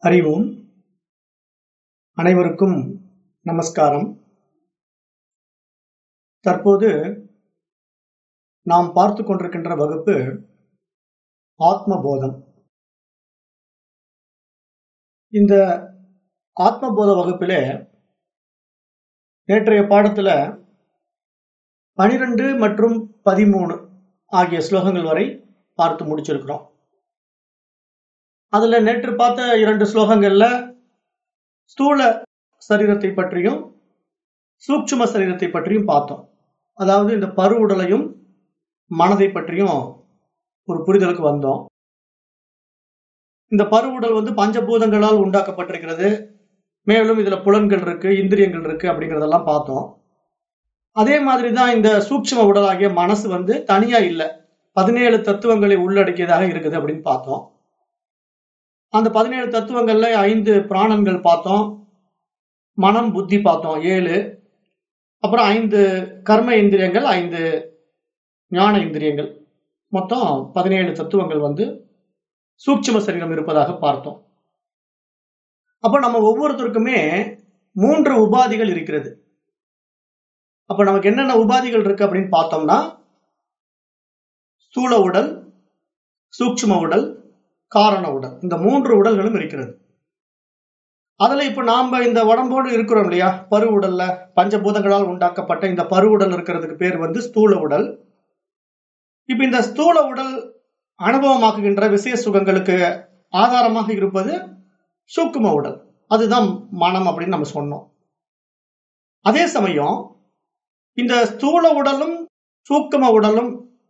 அறிவோம். அனைவருக்கும் நமஸ்காரம். தற்போது நாம் பார்த்து கொண்டிருக்கின்ற வகுப்பு ஆத்மபோதம். இந்த ஆத்மபோத வகுப்பிலே நேற்றைய பாடத்துல பனிரெண்டு மற்றும் பதிமூணு ஆகிய ஸ்லோகங்கள் வரை பார்த்து முடிச்சிருக்கிறோம். அதுல நேற்று பார்த்த இரண்டு ஸ்லோகங்கள்ல ஸ்தூல சரீரத்தை பற்றியும் சூக்ஷ்ம சரீரத்தை பற்றியும் பார்த்தோம். அதாவது இந்த பரு உடலையும் மனதை பற்றியும் ஒரு புரிதலுக்கு வந்தோம். இந்த பரு உடல் வந்து பஞ்சபூதங்களால் உண்டாக்கப்பட்டிருக்கிறது. மேலும் இதுல புலன்கள் இருக்கு இந்திரியங்கள் இருக்கு அப்படிங்கறதெல்லாம் பார்த்தோம். அதே மாதிரி தான் இந்த சூக்ஷ்ம உடலாகிய மனசு வந்து தனியா இல்லை பதினேழு தத்துவங்களை உள்ளடக்கியதாக இருக்குது அப்படின்னு பார்த்தோம். அந்த பதினேழு தத்துவங்கள்ல ஐந்து பிராணன்கள் பார்த்தோம். மனம் புத்தி பார்த்தோம். ஏழு. அப்புறம் ஐந்து கர்ம இந்திரியங்கள் ஐந்து ஞான இந்திரியங்கள். மொத்தம் பதினேழு தத்துவங்கள் வந்து சூட்சும சரீரம் இருப்பதாக பார்த்தோம். அப்ப நம்ம ஒவ்வொருத்தருக்குமே மூன்று உபாதிகள் இருக்கிறது. அப்ப நமக்கு என்னென்ன உபாதிகள் இருக்கு அப்படின்னு பார்த்தோம்னா ஸ்தூல உடல் சூக்ஷ்ம உடல் காரண உடல். இந்த மூன்று உடல்களும் இருக்கிறது. அதுல இப்ப நாம இந்த உடம்போடு இருக்கிறோம் இல்லையா? பரு உடல்ல பஞ்சபூதங்களால் உண்டாக்கப்பட்ட இந்த பரு உடல் இருக்கிறதுக்கு பேர் வந்து ஸ்தூல உடல். இப்ப இந்த ஸ்தூல உடல் அனுபவமாக்குகின்ற விஷய சுகங்களுக்கு ஆதாரமாக இருப்பது சூக்கும உடல். அதுதான் மனம் அப்படின்னு நம்ம சொன்னோம். அதே சமயம் இந்த ஸ்தூல உடலும் சூக்கும உடலும்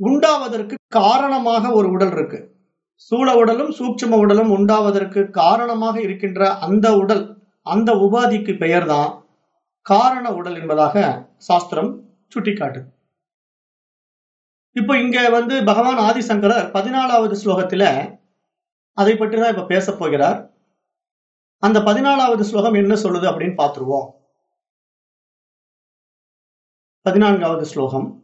உண்டாவதற்கு காரணமாக ஒரு உடல் இருக்கு. சூழ உடலும் சூட்சம உடலும் உண்டாவதற்கு காரணமாக இருக்கின்ற அந்த உடல் அந்த உபாதிக்கு பெயர்தான் காரண உடல் என்பதாக சாஸ்திரம் சுட்டிக்காட்டு இப்போ இங்க வந்து பகவான் ஆதிசங்கரர் பதினாலாவது ஸ்லோகத்துல அதை பற்றி தான் இப்ப பேச போகிறார். அந்த பதினாலாவது ஸ்லோகம் என்ன சொல்லுது அப்படின்னு பார்த்துருவோம். பதினான்காவது ஸ்லோகம்.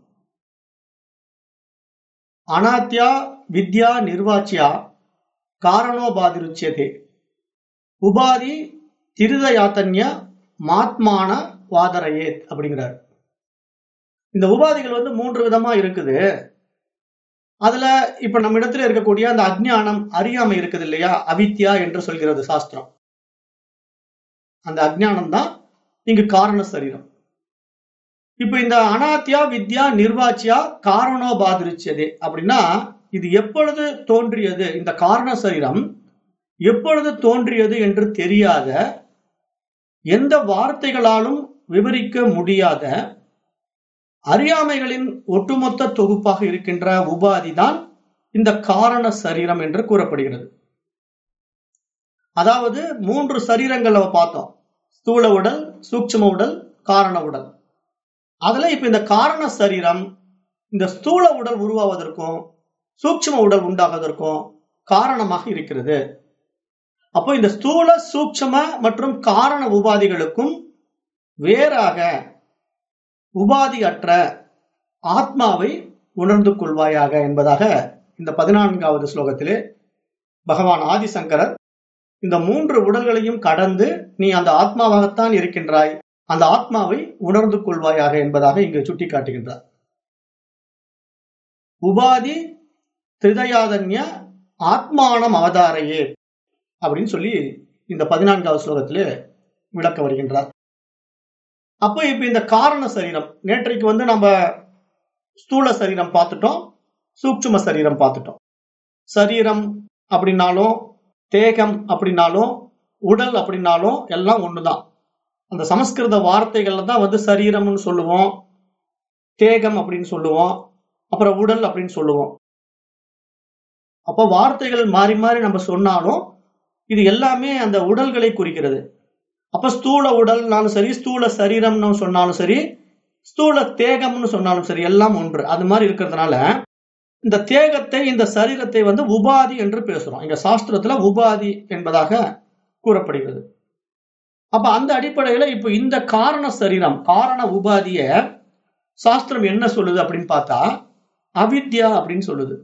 அனாத்யா வித்யா நிர்வாச்சியா காரணோபாதிருச்சியதே உபாதி திருதயாத்தன்ய மாத்மான வாதரையேத் அப்படிங்கிறார். இந்த உபாதிகள் வந்து மூன்று விதமா இருக்குது. அதுல இப்ப நம்ம இடத்துல இருக்கக்கூடிய அந்த அஜ்ஞானம் அறியாமை இருக்குது இல்லையா? அவித்யா என்று சொல்கிறது சாஸ்திரம். அந்த அஜ்ஞானம் தான் இங்கு காரண சரீரம். இப்ப இந்த அனாத்தியா வித்யா நிர்வாச்சியா காரணோபாதிருச்சதே அப்படின்னா இது எப்பொழுது தோன்றியது? இந்த காரண சரீரம் எப்பொழுது தோன்றியது என்று தெரியாத எந்த வார்த்தைகளாலும் விவரிக்க முடியாத அறியாமைகளின் ஒட்டுமொத்த தொகுப்பாக இருக்கின்ற உபாதி தான் இந்த காரண சரீரம் என்று கூறப்படுகிறது. அதாவது மூன்று சரீரங்களை பார்த்தோம். ஸ்தூல உடல் சூட்சம உடல் காரண உடல். அதுல இப்ப இந்த காரண சரீரம் இந்த ஸ்தூல உடல் உருவாவதற்கும் சூட்சம உடல் உண்டாவதற்கும் காரணமாக இருக்கிறது. அப்போ இந்த ஸ்தூல சூட்சம மற்றும் காரண உபாதிகளுக்கும் வேறாக உபாதியற்ற ஆத்மாவை உணர்ந்து கொள்வாயாக என்பதாக இந்த பதினான்காவது ஸ்லோகத்திலே பகவான் ஆதிசங்கரர் இந்த மூன்று உடல்களையும் கடந்து நீ அந்த ஆத்மாவாகத்தான் இருக்கின்றாய். அந்த ஆத்மாவை உணர்ந்து கொள்வாயாக என்பதாக இங்கு சுட்டி காட்டுகின்றார் உபாதி திருதயாதன்ய ஆத்மானம் அவதாரையே அப்படின்னு சொல்லி இந்த பதினான்காவது ஸ்லோகத்திலே விளக்க வருகின்றார். அப்போ இப்ப இந்த காரண சரீரம் நேற்றைக்கு வந்து நம்ம ஸ்தூல சரீரம் பார்த்துட்டோம் சூக்ஷ்ம சரீரம் பார்த்துட்டோம். சரீரம் அப்படின்னாலும் தேகம் அப்படின்னாலும் உடல் அப்படின்னாலும் எல்லாம் ஒண்ணுதான். அந்த சமஸ்கிருத வார்த்தைகள்ல தான் வந்து சரீரம்னு சொல்லுவோம் தேகம் அப்படின்னு சொல்லுவோம் அப்புறம் உடல் அப்படின்னு சொல்லுவோம். அப்ப வார்த்தைகள் மாறி மாறி நம்ம சொன்னாலும் இது எல்லாமே அந்த உடல்களை குறிக்கிறது. அப்ப ஸ்தூல உடல்னாலும் சரி ஸ்தூல சரீரம்னு சொன்னாலும் சரி ஸ்தூல தேகம்னு சொன்னாலும் சரி எல்லாம் ஒன்று. அது மாதிரி இருக்கிறதுனால இந்த தேகத்தை இந்த சரீரத்தை வந்து உபாதி என்று பேசுறோம். இங்க சாஸ்திரத்துல உபாதி என்பதாக கூறப்படுகிறது. அப்ப அந்த அடிப்படையில இப்ப இந்த காரண சரீரம் காரண உபாதிய சாஸ்திரம் என்ன சொல்லுது அப்படின்னு பார்த்தா அவித்யா அப்படின்னு சொல்லுது.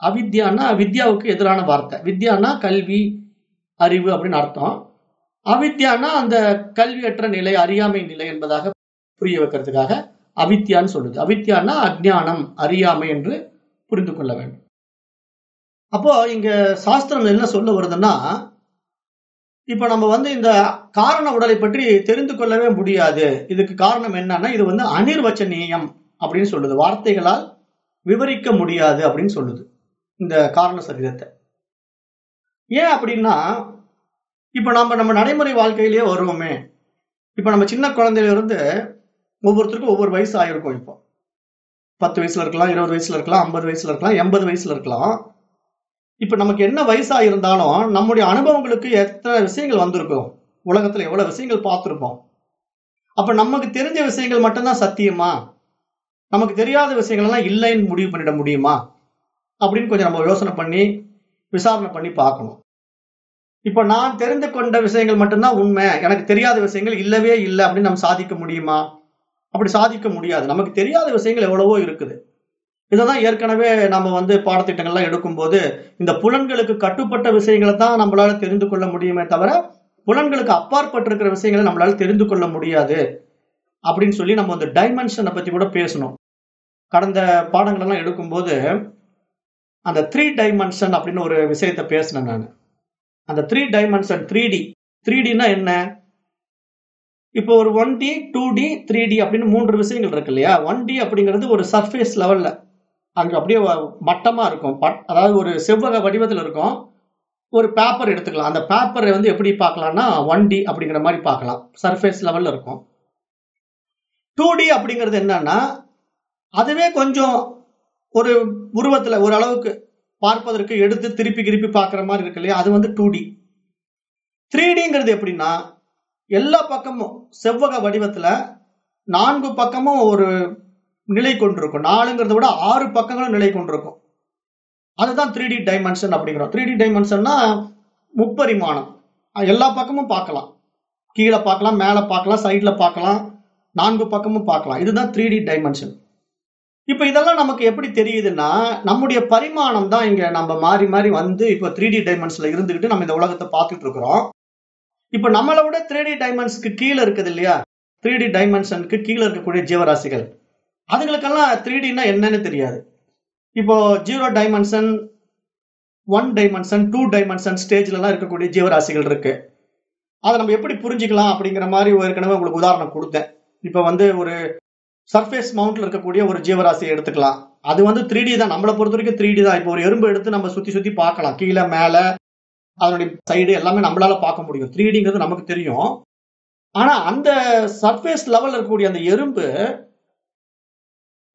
அவித்யான்னா வித்யாவுக்கு எதிரான வார்த்தை. வித்யானா கல்வி அறிவு அப்படின்னு அர்த்தம். அவித்யானா அந்த கல்வியற்ற நிலை அறியாமை நிலை என்பதாக புரிய வைக்கிறதுக்காக அவித்யான்னு சொல்லுது. அவித்யானா அஜ்ஞானம் அறியாமை என்று புரிந்து கொள்ள வேண்டும். அப்போ இங்க சாஸ்திரம் என்ன சொல்ல வருதுன்னா இப்ப நம்ம வந்து இந்த காரண உடலை பற்றி தெரிந்து கொள்ளவே முடியாது. இதுக்கு காரணம் என்னன்னா இது வந்து அனிர்வச்சனீயம் அப்படின்னு சொல்லுது. வார்த்தைகளால் விவரிக்க முடியாது அப்படின்னு சொல்லுது. இந்த காரண சரீரத்தை. ஏன் அப்படின்னா இப்ப நம்ம நம்ம நடைமுறை வாழ்க்கையிலேயே வருவோமே. இப்ப நம்ம சின்ன குழந்தையில இருந்து ஒவ்வொருத்தருக்கும் ஒவ்வொரு வயசு ஆயிருக்கும் இப்போ. பத்து வயசுல இருக்கலாம் இருபது வயசுல இருக்கலாம் ஐம்பது வயசுல இருக்கலாம் எண்பது வயசுல இருக்கலாம். இப்ப நமக்கு என்ன வயசா இருந்தாலும் நம்முடைய அனுபவங்களுக்கு எத்தனை விஷயங்கள் வந்திருக்கும்? உலகத்துல எவ்வளவு விஷயங்கள் பார்த்திருப்போம். அப்ப நமக்கு தெரிஞ்ச விஷயங்கள் மட்டும்தான் சத்தியமா? நமக்கு தெரியாத விஷயங்கள் எல்லாம் இல்லைன்னு முடிவு பண்ணிட முடியுமா? அப்படின்னு கொஞ்சம் நம்ம யோசனை பண்ணி விசாரணை பண்ணி பார்க்கணும். இப்ப நான் தெரிந்து கொண்ட விஷயங்கள் மட்டும்தான் உண்மை. எனக்கு தெரியாத விஷயங்கள் இல்லவே இல்லை அப்படின்னு நம்ம சாதிக்க முடியுமா? அப்படி சாதிக்க முடியாது. நமக்கு தெரியாத விஷயங்கள் எவ்வளவோ இருக்குது. இதைதான் ஏற்கனவே நம்ம வந்து பாடத்திட்டங்கள்லாம் எடுக்கும்போது இந்த புலன்களுக்கு கட்டுப்பட்ட விஷயங்களை தான் நம்மளால தெரிந்து கொள்ள முடியுமே தவிர புலன்களுக்கு அப்பாற்பட்டிருக்கிற விஷயங்களை நம்மளால தெரிந்து கொள்ள முடியாது அப்படின்னு சொல்லி நம்ம அந்த டைமென்ஷனை பத்தி கூட பேசணும். கடந்த பாடங்களெல்லாம் எடுக்கும்போது அந்த த்ரீ டைமென்ஷன் அப்படின்னு ஒரு விஷயத்த பேசினேன் நான். அந்த three dimension three D three Tina என்ன? இப்போ ஒரு one D two D three D அப்படின்னு மூன்று விஷயங்கள் இருக்கு இல்லையா? ஒன் டி அப்படிங்கிறது ஒரு சர்ஃபேஸ் லெவல்ல அங்கே அப்படியே வ- இருக்கும். பட்- அதாவது ஒரு செவ்வக வடிவத்தில் இருக்கும். ஒரு பேப்பர் எடுத்துக்கலாம். அந்த பேப்பரை வந்து எப்படி பார்க்கலாம்னா ஒன் டி அப்படிங்கிற மாதிரி பார்க்கலாம். சர்ஃபேஸ் லெவலில் இருக்கும். டூ டி அப்படிங்கிறது என்னன்னா அதுவே கொஞ்சம் ஒரு உருவத்தில் ஒரு அளவுக்கு பார்ப்பதற்கு எடுத்து திருப்பி திருப்பி பார்க்குற மாதிரி இருக்கு இல்லையா? அது வந்து டூ டி த்ரீ டிங்கிறது எப்படின்னா எல்லா பக்கமும் செவ்வக வடிவத்தில் நான்கு பக்கமும் ஒரு நிலை கொண்டிருக்கும் நாலுங்கிறத விட ஆறு பக்கங்களும் நிலை கொண்டிருக்கும் அதுதான் த்ரீ டி டைமென்ஷன் அப்படிங்கிறோம். த்ரீ டி டைமென்ஷன்னா முப்பரிமாணம். எல்லா பக்கமும் பார்க்கலாம். கீழே பார்க்கலாம் மேலே பார்க்கலாம் சைடில் பார்க்கலாம் நான்கு பக்கமும் பார்க்கலாம். இதுதான் த்ரீ டி டைமென்ஷன் இப்போ இதெல்லாம் நமக்கு எப்படி தெரியுதுன்னா நம்முடைய பரிமாணம் தான் இங்கே நம்ம மாறி மாறி வந்து இப்போ த்ரீ டி டைமென்ஷன்ல இருந்துக்கிட்டு நம்ம இந்த உலகத்தை பார்த்துட்டு இருக்கிறோம். இப்போ நம்மளை விட த்ரீ டி டைமென்ஷனுக்கு கீழே இருக்குது இல்லையா? த்ரீ டி டைமென்ஷனுக்கு கீழே இருக்கக்கூடிய ஜீவராசிகள். அதுங்களுக்கெல்லாம் த்ரீ டினா என்னன்னு தெரியாது. இப்போ zero dimension one dimension two dimension ஸ்டேஜ்ல எல்லாம் இருக்கக்கூடிய ஜீவராசிகள் இருக்கு. அதை நம்ம எப்படி புரிஞ்சுக்கலாம் அப்படிங்கிற மாதிரி ஏற்கனவே உங்களுக்கு உதாரணம் கொடுத்தேன். இப்போ வந்து ஒரு சர்ஃபேஸ் மவுண்ட்ல இருக்கக்கூடிய ஒரு ஜீவராசியை எடுத்துக்கலாம். அது வந்து த்ரீ டி தான். நம்மளை பொறுத்த வரைக்கும் த்ரீ டி தான். இப்போ ஒரு எறும்பு எடுத்து நம்ம சுத்தி சுத்தி பார்க்கலாம். கீழே மேல அதனுடைய சைடு எல்லாமே நம்மளால பார்க்க முடியும். த்ரீ டிங்கிறது நமக்கு தெரியும். ஆனா அந்த சர்ஃபேஸ் லெவலில் இருக்கக்கூடிய அந்த எறும்பு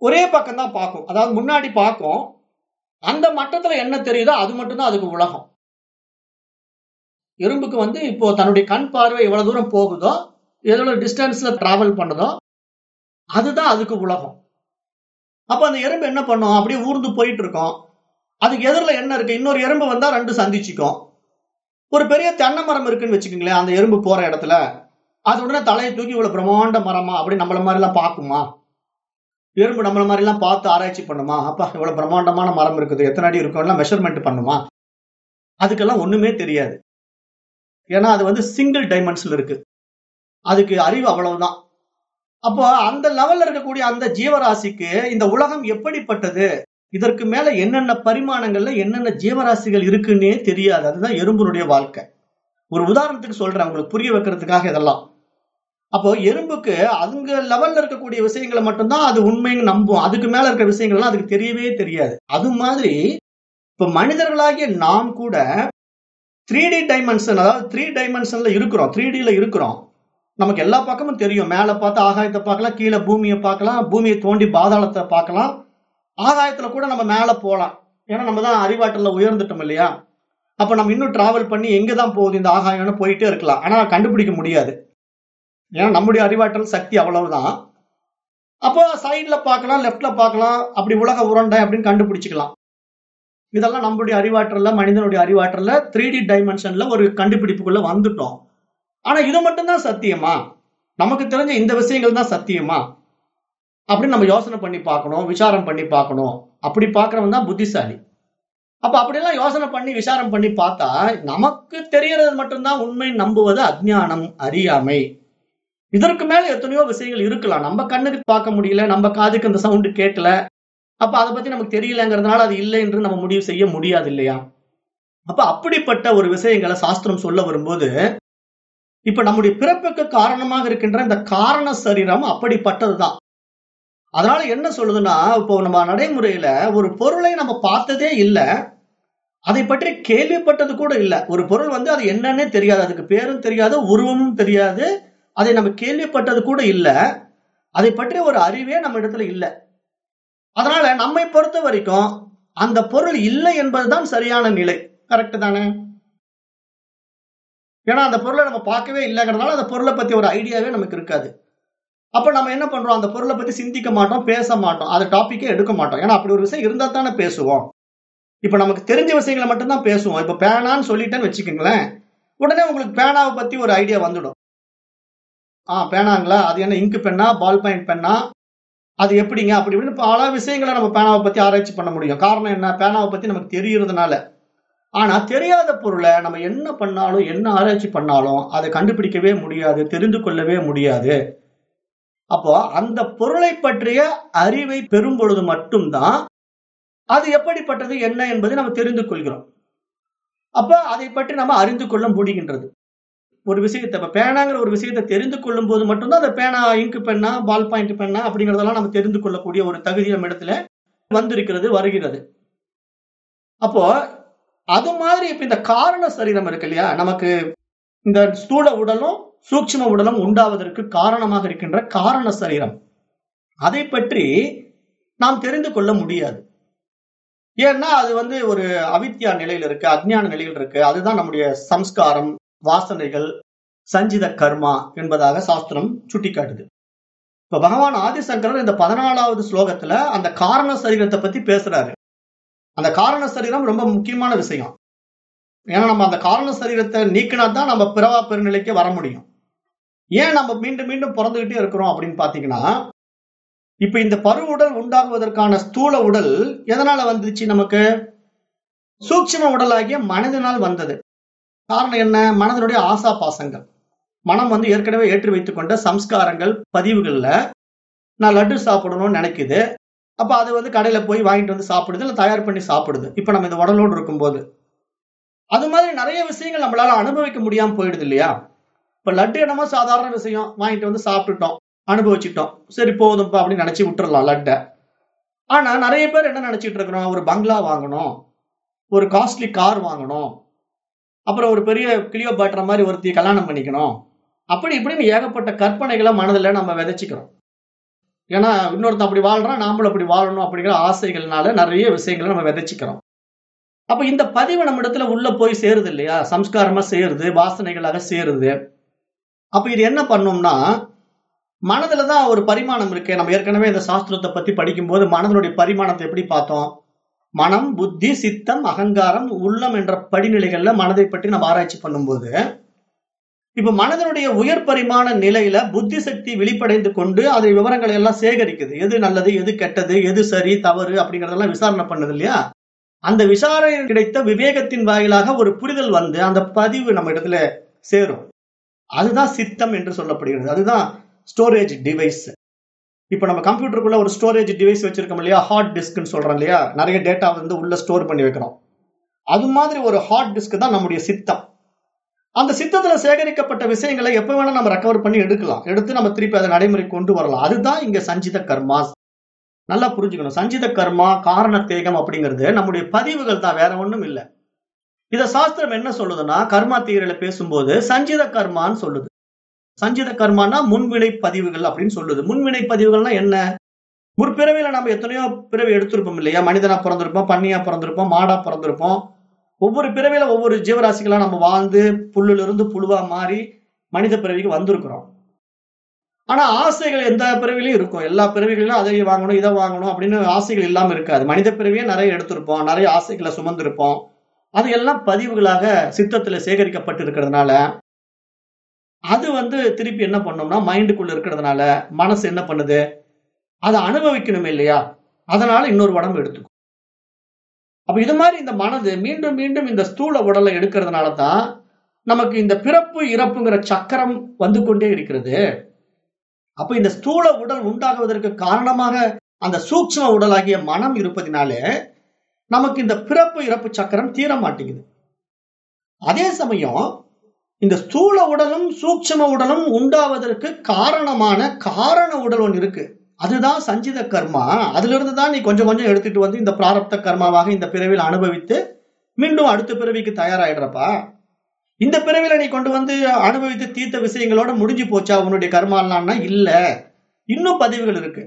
ஒரே பக்கம் தான் பார்க்கும். அதாவது முன்னாடி பார்க்கும். அந்த மட்டத்துல என்ன தெரியுதோ அது மட்டும்தான் அதுக்கு உலகம். எறும்புக்கு வந்து இப்போ தன்னுடைய கண் பார்வை எவ்வளவு தூரம் போகுதோ எவ்வளவு டிஸ்டன்ஸ்ல டிராவல் பண்ணுதோ அதுதான் அதுக்கு உலகம். அப்ப அந்த எறும்பு என்ன பண்ணும்? அப்படியே ஊர்ந்து போயிட்டு இருக்கோம் அதுக்கு எதிரில் என்ன இருக்கு? இன்னொரு எறும்பு வந்தா ரெண்டு சந்திச்சுக்கும். ஒரு பெரிய தென்னை மரம் இருக்குன்னு வச்சுக்கோங்களேன் அந்த எறும்பு போற இடத்துல. அது உடனே தலையை தூக்கி இவ்வளவு பிரம்மாண்ட மரமா? அப்படி நம்மள மாதிரி எல்லாம் பாக்குமா எறும்பு நம்மள மாதிரி எல்லாம் பார்த்து ஆராய்ச்சி பண்ணுமா? அப்பா இவ்வளவு பிரம்மாண்டமான மரம் இருக்குது. எத்தனை அடி இருக்கும்லாம் மெஷர்மெண்ட் பண்ணுமா? அதுக்கெல்லாம் ஒண்ணுமே தெரியாது. ஏன்னா அது வந்து சிங்கிள் டைமென்ஷன்ல இருக்கு. அதுக்கு அறிவு அவ்வளவுதான். அப்போ அந்த லெவல்ல இருக்கக்கூடிய அந்த ஜீவராசிக்கு இந்த உலகம் எப்படிப்பட்டது? இதற்கு மேல என்னென்ன பரிமாணங்கள்ல என்னென்ன ஜீவராசிகள் இருக்குன்னே தெரியாது. அதுதான் எறும்புனுடைய வாழ்க்கை. ஒரு உதாரணத்துக்கு சொல்றேன். உங்களுக்கு புரிய வைக்கிறதுக்காக இதெல்லாம். அப்போ எறும்புக்கு அதுங்க லெவல்ல இருக்கக்கூடிய விஷயங்களை மட்டும்தான் அது உண்மைன்னு நம்பும். அதுக்கு மேல இருக்கிற விஷயங்கள்லாம் அதுக்கு தெரியவே தெரியாது. அது மாதிரி இப்ப மனிதர்களாகிய நாம் கூட த்ரீ டி டைமென்ஷன் அதாவது த்ரீ டைமென்ஷன்ல இருக்கிறோம். த்ரீ டில இருக்கிறோம். நமக்கு எல்லா பக்கமும் தெரியும். மேலே பார்த்து ஆகாயத்தை பார்க்கலாம் கீழே பூமியை பார்க்கலாம் பூமியை தோண்டி பாதாளத்தை பார்க்கலாம். ஆகாயத்துல கூட நம்ம மேலே போகலாம். ஏன்னா நம்ம தான் அறிவாற்றல உயர்ந்துட்டோம் இல்லையா? அப்ப நம்ம இன்னும் டிராவல் பண்ணி எங்க தான் போகுது இந்த ஆகாயம்னு போயிட்டே இருக்கலாம். ஆனா கண்டுபிடிக்க முடியாது. ஏன்னா நம்முடைய அறிவாற்றல் சக்தி அவ்வளவுதான். அப்போ சைட்ல பார்க்கலாம் லெஃப்ட்ல பார்க்கலாம் அப்படி உலக உருண்டை அப்படின்னு கண்டுபிடிச்சிக்கலாம். இதெல்லாம் நம்மளுடைய அறிவாற்றல்ல மனிதனுடைய அறிவாற்றல்ல த்ரீ டி டைமென்ஷன்ல ஒரு கண்டுபிடிப்புக்குள்ள வந்துட்டோம். ஆனா இது மட்டும்தான் சத்தியமா? நமக்கு தெரிஞ்ச இந்த விஷயங்கள் தான் சத்தியமா? அப்படின்னு நம்ம யோசனை பண்ணி பார்க்கணும் விசாரம் பண்ணி பார்க்கணும். அப்படி பார்க்கறவன் தான் புத்திசாலி. அப்ப அப்படியெல்லாம் யோசனை பண்ணி விசாரம் பண்ணி பார்த்தா நமக்கு தெரியறது மட்டும்தான் உண்மை நம்புவது அஜ்ஞானம் அறியாமை. இதற்கு மேல எத்தனையோ விஷயங்கள் இருக்கலாம். நம்ம கண்ணுக்கு பார்க்க முடியல நம்ம காதுக்கு அந்த சவுண்டு கேட்கல. அப்ப அதை பத்தி நமக்கு தெரியலங்கிறதுனால அது இல்லை என்று நம்ம முடிவு செய்ய முடியாது இல்லையா? அப்ப அப்படிப்பட்ட ஒரு விஷயங்களை சாஸ்திரம் சொல்ல வரும்போது இப்ப நம்முடைய பிறப்புக்கு காரணமாக இருக்கின்ற இந்த காரண சரீரம் அப்படிப்பட்டதுதான். அதனால என்ன சொல்லுதுன்னா இப்போ நம்ம நடைமுறையில ஒரு பொருளை நம்ம பார்த்ததே இல்லை. அதை பற்றி கேள்விப்பட்டது கூட இல்லை. ஒரு பொருள் வந்து அது என்னன்னே தெரியாது. அதுக்கு பேரும் தெரியாது உருவமும் தெரியாது. அதை நம்ம கேள்விப்பட்டது கூட இல்லை. அதை பற்றிய ஒரு அறிவே நம்ம இடத்துல இல்லை. அதனால நம்மை பொறுத்த வரைக்கும் அந்த பொருள் இல்லை என்பதுதான் சரியான நிலை. கரெக்டு தானே? ஏன்னா அந்த பொருளை நம்ம பார்க்கவே இல்லைங்கிறதுனால அந்த பொருளை பத்தி ஒரு ஐடியாவே நமக்கு இருக்காது. அப்ப நம்ம என்ன பண்றோம்? அந்த பொருளை பத்தி சிந்திக்க மாட்டோம் பேச மாட்டோம். அந்த டாபிக்கே எடுக்க மாட்டோம். ஏன்னா அப்படி ஒரு விஷயம் இருந்தா தானே பேசுவோம். இப்ப நமக்கு தெரிஞ்ச விஷயங்களை மட்டும்தான் பேசுவோம். இப்ப பேனான்னு சொல்லிட்டேன்னு வச்சுக்கோங்களேன். உடனே உங்களுக்கு பேனாவை பத்தி ஒரு ஐடியா வந்துடும். ஆ பேனாங்களா? அது என்ன இங்கு பெண்ணா பால் பாயிண்ட் பெண்ணா? அது எப்படிங்க? அப்படி இப்படின்னு பல விஷயங்களை நம்ம பேனாவை பத்தி ஆராய்ச்சி பண்ண முடியும். காரணம் என்ன? பேனாவை பத்தி நமக்கு தெரியறதுனால. ஆனா தெரியாத பொருளை நம்ம என்ன பண்ணாலும் என்ன ஆராய்ச்சி பண்ணாலும் அதை கண்டுபிடிக்கவே முடியாது தெரிந்து கொள்ளவே முடியாது. அப்போ அந்த பொருளை பற்றிய அறிவை பெறும் பொழுது மட்டும்தான் அது எப்படிப்பட்டது என்ன என்பதை நம்ம தெரிந்து கொள்கிறோம். அப்ப அதை பற்றி நம்ம அறிந்து கொள்ள முடிகின்றது. ஒரு விஷயத்தை இப்ப பேனாங்கிற ஒரு விஷயத்தை தெரிந்து கொள்ளும் போது மட்டும்தான் அந்த பேனா இங்கு பெண்ணா பால் பாயிண்ட் பெண்ணா அப்படிங்கறதெல்லாம் நம்ம தெரிந்து கொள்ளக்கூடிய ஒரு தகுதி நம்ம இடத்துல வந்திருக்கிறது வருகிறது. அப்போ அது மாதிரி இப்ப இந்த காரண சரீரம் இருக்கு இல்லையா? நமக்கு இந்த ஸ்தூல உடலும் சூக்ஷ்ம உடலும் உண்டாவதற்கு காரணமாக இருக்கின்ற காரண சரீரம் அதை பற்றி நாம் தெரிந்து கொள்ள முடியாது. ஏன்னா அது வந்து ஒரு அவித்யா நிலையில இருக்கு அஜ்ஞான நிலையில் இருக்கு. அதுதான் நம்முடைய சம்ஸ்காரம் வாசனைகள் சஞ்சித கர்மா என்பதாக சாஸ்திரம் சுட்டிக்காட்டுது. இப்ப பகவான் ஆதிசங்கரர் இந்த பதினாலாவது ஸ்லோகத்துல அந்த காரண சரீரத்தை பத்தி பேசுறாரு. அந்த காரண சரீரம் ரொம்ப முக்கியமான விஷயம். ஏன்னா நம்ம அந்த காரண சரீரத்தை நீக்கினா தான் நம்ம பிறவா பெருநிலைக்கு வர முடியும். ஏன் நம்ம மீண்டும் மீண்டும் பிறந்துகிட்டே இருக்கிறோம் அப்படின்னு பாத்தீங்கன்னா இப்ப இந்த பரு உடல் உண்டாகுவதற்கான ஸ்தூல உடல் எதனால வந்துச்சு நமக்கு? சூட்சம உடலாகிய மனதினால் வந்தது. காரணம் என்ன? மனதனுடைய ஆசா பாசங்கள் மனம் வந்து ஏற்கனவே ஏற்றி வைத்துக்கொண்ட சம்ஸ்காரங்கள் பதிவுகளில் நான் லட்டு சாப்பிடணும்னு நினைக்குது. அப்போ அது வந்து கடையில் போய் வாங்கிட்டு வந்து சாப்பிடுது இல்லை தயார் பண்ணி சாப்பிடுது. இப்போ நம்ம இந்த உடலோடு இருக்கும்போது. அது மாதிரி நிறைய விஷயங்கள் நம்மளால அனுபவிக்க முடியாமல் போயிடுது இல்லையா? இப்போ லட்டு என்னமோ சாதாரண விஷயம். வாங்கிட்டு வந்து சாப்பிட்டுட்டோம் அனுபவிச்சுட்டோம். சரி போதும்ப்பா அப்படின்னு நினச்சி விட்டுறலாம் லட்டை. ஆனால் நிறைய பேர் என்ன நினச்சிட்டு இருக்கிறோம்? ஒரு பங்களா வாங்கணும். ஒரு காஸ்ட்லி கார் வாங்கணும். அப்புறம் ஒரு பெரிய கிளியோ பாட்டுற மாதிரி ஒருத்தையை கல்யாணம் பண்ணிக்கணும். அப்படி இப்படின்னு ஏகப்பட்ட கற்பனைகளை மனதில் நம்ம விதைச்சிக்கிறோம். ஏன்னா இன்னொருத்தன் அப்படி வாழ்கிறான் நாமளும் அப்படி வாழணும் அப்படிங்கிற ஆசைகள்னால நிறைய விஷயங்களை நம்ம விதைச்சிக்கிறோம். அப்போ இந்த பதிவு நம்ம இடத்துல உள்ள போய் சேருது இல்லையா? சம்ஸ்காரமாக சேருது வாசனைகளாக சேருது. அப்போ இது என்ன பண்ணோம்னா மனதில் தான் ஒரு பரிமாணம் இருக்கு. நம்ம ஏற்கனவே இந்த சாஸ்திரத்தை பற்றி படிக்கும்போது மனதனுடைய பரிமாணத்தை எப்படி பார்த்தோம்? மனம் புத்தி சித்தம் அகங்காரம் உள்ளம் என்ற படிநிலைகள்ல மனதை பற்றி நம்ம ஆராய்ச்சி பண்ணும்போது இப்ப மனதனுடைய உயர் பரிமாண நிலையில புத்தி சக்தி வெளிப்படைந்து கொண்டு அதை விவரங்களை எல்லாம் சேகரிக்குது. எது நல்லது எது கெட்டது எது சரி தவறு அப்படிங்கறதெல்லாம் விசாரணை பண்ணுது இல்லையா? அந்த விசாரணை கிடைத்த விவேகத்தின் வாயிலாக ஒரு புரிதல் வந்து அந்த பதிவு நம்ம இடத்துல சேரும். அதுதான் சித்தம் என்று சொல்லப்படுகிறது. அதுதான் ஸ்டோரேஜ் டிவைஸ் இப்ப நம்ம கம்ப்யூட்டருக்குள்ள ஒரு ஸ்டோரேஜ் டிவைஸ் வச்சிருக்கோம் இல்லையா? ஹார்ட் டிஸ்க்னு சொல்றோம் இல்லையா? நிறைய டேட்டா வந்து உள்ள ஸ்டோர் பண்ணி வைக்கிறோம். அது மாதிரி ஒரு ஹார்ட் டிஸ்க் தான் நம்முடைய சித்தம். அந்த சித்தத்துல சேகரிக்கப்பட்ட விஷயங்களை எப்ப வேணா நம்ம ரெக்கவர் பண்ணி எடுக்கலாம். எடுத்து நம்ம திருப்பி அதை நடைமுறை கொண்டு வரலாம். அதுதான் இங்க சஞ்சித கர்மா. நல்லா புரிஞ்சுக்கணும். சஞ்சித கர்மா காரண தேகம் அப்படிங்கிறது நம்முடைய பதிவுகள் தான். வேற ஒண்ணும் இல்லை. இத சாஸ்திரம் என்ன சொல்லுதுன்னா கர்மா தீரில பேசும்போது சஞ்சித கர்மான்னு சொல்லுது. சஞ்சித கர்மானா முன்வினை பதிவுகள் அப்படின்னு சொல்லுது. முன்வினை பதிவுகள்னா என்ன? முற்பிறவியில நம்ம எத்தனையோ பிறவி எடுத்திருப்போம் இல்லையா? மனிதனா பிறந்திருப்போம் பண்ணியா பிறந்திருப்போம் மாடா பிறந்திருப்போம். ஒவ்வொரு பிறவியில ஒவ்வொரு ஜீவராசிகளா நம்ம வாழ்ந்து புல்லுல இருந்து புழுவா மாறி மனித பிறவிக்கு வந்திருக்கிறோம். ஆனா ஆசைகள் எந்த பிறவிலையும் இருக்கும். எல்லா பிறவிகளிலும் அதை வாங்கணும் இதை வாங்கணும் அப்படின்னு ஆசைகள் இல்லாம இருக்காது. மனித பிறவியே நிறைய எடுத்திருப்போம் நிறைய ஆசைகளை சுமந்திருப்போம். அது எல்லாம் பதிவுகளாக சித்தத்துல சேகரிக்கப்பட்டு இருக்கிறதுனால அது வந்து திருப்பி என்ன பண்ணோம்னா மைண்டுக்குள்ள இருக்கிறதுனால மனசு என்ன பண்ணுது? அதை அனுபவிக்கணும் இல்லையா? அதனால இன்னொரு உடம்பு எடுத்துக்கும். அப்ப இது மாதிரி இந்த மனது மீண்டும் மீண்டும் இந்த ஸ்தூல உடலை எடுக்கிறதுனால தான் நமக்கு இந்த பிறப்பு இறப்புங்கிற சக்கரம் வந்து கொண்டே இருக்கிறது. அப்ப இந்த ஸ்தூல உடல் உண்டாகுவதற்கு காரணமாக அந்த சூக்ஷ்ம உடலாகிய மனம் இருப்பதினாலே நமக்கு இந்த பிறப்பு இறப்பு சக்கரம் தீர மாட்டேங்குது அதே சமயம் இந்த ஸ்தூல உடலும் சூக்ஷ்ம உடலும் உண்டாவதற்கு காரணமான காரண உடல் ஒன்று இருக்கு. அதுதான் சஞ்சித கர்மா. அதுல இருந்து தான் நீ கொஞ்சம் கொஞ்சம் எடுத்துட்டு வந்து இந்த பிராரப்த கர்மாவாக இந்த பிறவியில் அனுபவித்து மீண்டும் அடுத்த பிறவிக்கு தயாராயிடுறப்பா. இந்த பிறவில நீ கொண்டு வந்து அனுபவித்து தீர்த்த விஷயங்களோட முடிஞ்சு போச்சா? உன்னுடைய கர்மாலான்னா இல்ல. இன்னும் பதிவுகள் இருக்கு.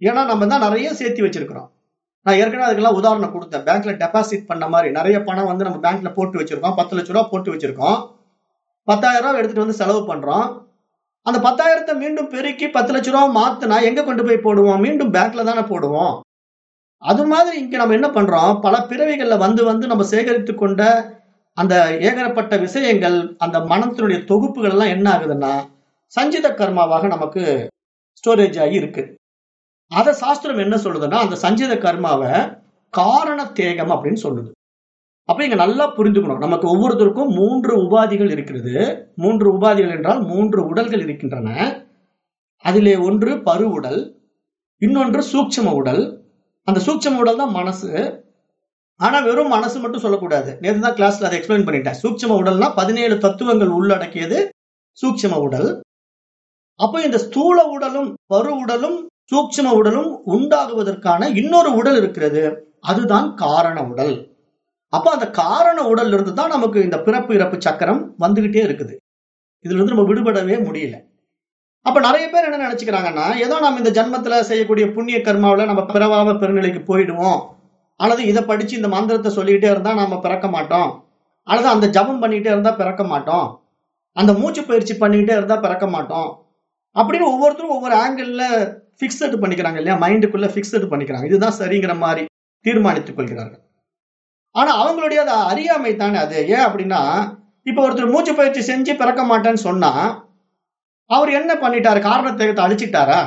ஏன்னா நம்ம தான் நிறைய சேர்த்து வச்சிருக்கிறோம். நான் ஏற்கனவே அதுக்கெல்லாம் உதாரணம் கொடுத்தேன். பேங்க்ல டெபாசிட் பண்ண மாதிரி நிறைய பணம் வந்து நம்ம பேங்க்ல போட்டு வச்சிருக்கோம். பத்து லட்ச ரூபா போட்டு வச்சிருக்கோம். பத்தாயிரம் ரூபா எடுத்துட்டு வந்து செலவு பண்றோம். அந்த பத்தாயிரத்தை மீண்டும் பெருக்கி பத்து லட்ச ரூபா மாத்தினா எங்க கொண்டு போய் போடுவோம்? மீண்டும் பேங்க்ல தானே போடுவோம். அது மாதிரி இங்க நம்ம என்ன பண்றோம்? பல பிறவிகள்ல வந்து வந்து நம்ம சேகரித்து கொண்ட அந்த ஏகப்பட்ட விஷயங்கள் அந்த மனத்தினுடைய தொகுப்புகள் எல்லாம் என்ன ஆகுதுன்னா சஞ்சித கர்மாவாக நமக்கு ஸ்டோரேஜ் ஆகி இருக்கு. அத சாஸ்திரம் என்ன சொல்லுதுன்னா அந்த சஞ்சித கர்மாவை காரண தேகம் அப்படின்னு சொல்லுது. அப்ப இங்க நல்லா புரிந்துக்கணும் நமக்கு ஒவ்வொருத்தருக்கும் மூன்று உபாதிகள் இருக்கிறது. மூன்று உபாதிகள் என்றால் மூன்று உடல்கள் இருக்கின்றன. அதிலே ஒன்று பரு உடல் இன்னொன்று சூட்சம உடல். அந்த சூட்சம உடல் தான் மனசு. ஆனா வெறும் மனசு மட்டும் சொல்லக்கூடாது. நேற்று தான் கிளாஸ்ல அதை எக்ஸ்பிளைன் பண்ணிட்டேன். சூட்சம உடல்னா பதினேழு தத்துவங்கள் உள்ளடக்கியது சூட்சம உடல். அப்போ இந்த ஸ்தூல உடலும் பரு உடலும் சூட்சம உடலும் உண்டாகுவதற்கான இன்னொரு உடல் இருக்கிறது. அதுதான் காரண உடல். அப்ப அந்த காரண உடல்ல இருந்து தான் நமக்கு இந்த பிறப்பு இறப்பு சக்கரம் வந்துகிட்டே இருக்குது. இதுல இருந்து நம்ம விடுபடவே முடியல. அப்ப நிறைய பேர் என்ன நினைச்சுக்கிறாங்கன்னா ஏதோ நம்ம இந்த ஜன்மத்துல செய்யக்கூடிய புண்ணிய கர்மாவில நம்ம பிறவாம பெருநிலைக்கு போயிடுவோம். அல்லது இதை படிச்சு இந்த மந்திரத்தை சொல்லிக்கிட்டே இருந்தா நாம பிறக்க மாட்டோம். அல்லது அந்த ஜபம் பண்ணிக்கிட்டே இருந்தா பிறக்க மாட்டோம். அந்த மூச்சு பயிற்சி பண்ணிக்கிட்டே இருந்தா பிறக்க மாட்டோம். அப்படின்னு ஒவ்வொருத்தரும் ஒவ்வொரு ஆங்கிள் பிக்சட் பண்ணிக்கிறாங்க இல்லையா? மைண்டுக்குள்ள பிக்சட் பண்ணிக்கிறாங்க. இதுதான் சரிங்கிற மாதிரி தீர்மானித்துக் கொள்கிறார்கள். ஆனா அவங்களுடைய அது அறியாமை தானே அது? ஏன் அப்படின்னா இப்ப ஒருத்தர் மூச்சு பயிற்சி செஞ்சு பிறக்க மாட்டேன்னு சொன்னா அவர் என்ன பண்ணிட்டாரு? காரணத்தை அழிச்சிட்டாரா?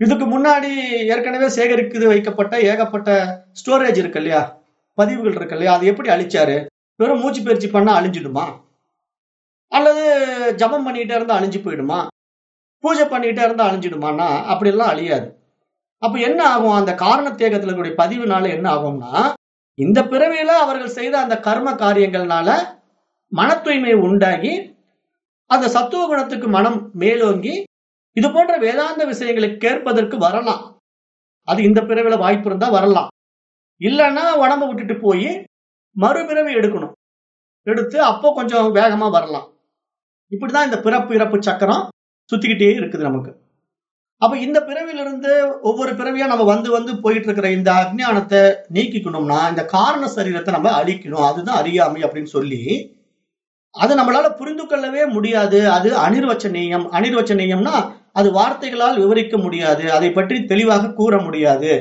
இதுக்கு முன்னாடி ஏற்கனவே சேகரிக்குது வைக்கப்பட்ட ஏகப்பட்ட ஸ்டோரேஜ் இருக்கு இல்லையா? பதிவுகள் இருக்கு இல்லையா? அது எப்படி அழிச்சாரு? வெறும் மூச்சு பயிற்சி பண்ணா அழிஞ்சிடுமா? அல்லது ஜபம் பண்ணிக்கிட்டே இருந்தா அழிஞ்சு போயிடுமா? பூஜை பண்ணிக்கிட்டே இருந்தா அழிஞ்சிடுமான்னா அப்படியெல்லாம் அழியாது. அப்ப என்ன ஆகும்? அந்த காரண தேகத்துல இருக்கக்கூடிய பதிவுனால என்ன ஆகும்னா இந்த பிறவியில அவர்கள் செய்த அந்த கர்ம காரியங்கள்னால மன தூய்மை உண்டாகி அந்த சத்துவ குணத்துக்கு மனம் மேலோங்கி இது போன்ற வேதாந்த விஷயங்களை கேட்பதற்கு வரலாம். அது இந்த பிறவில வாய்ப்பு இருந்தா வரலாம். இல்லைன்னா உடம்ப விட்டுட்டு போய் மறுபிறவி எடுக்கணும். எடுத்து அப்போ கொஞ்சம் வேகமா வரலாம். இப்படிதான் இந்த பிறப்பு இறப்பு சக்கரம் சுத்திக்கிட்டே இருக்குது நமக்கு. அப்ப இந்த பிறவிலிருந்து ஒவ்வொரு பிறவியா நம்ம வந்து வந்து போயிட்டு இருக்கிற இந்த அஜ்ஞானத்தை நீக்கிக்கணும்னா இந்த காரண சரீரத்தை நம்ம அழிக்கணும். அதுதான் அறியாமை அப்படின்னு சொல்லி அதை நம்மளால புரிந்து கொள்ளவே முடியாது. அது அனிர்வச்சனீயம். அனிர்வச்சனீயம்னா அது வார்த்தைகளால் விவரிக்க முடியாது. அதை பற்றி தெளிவாக கூற முடியாது.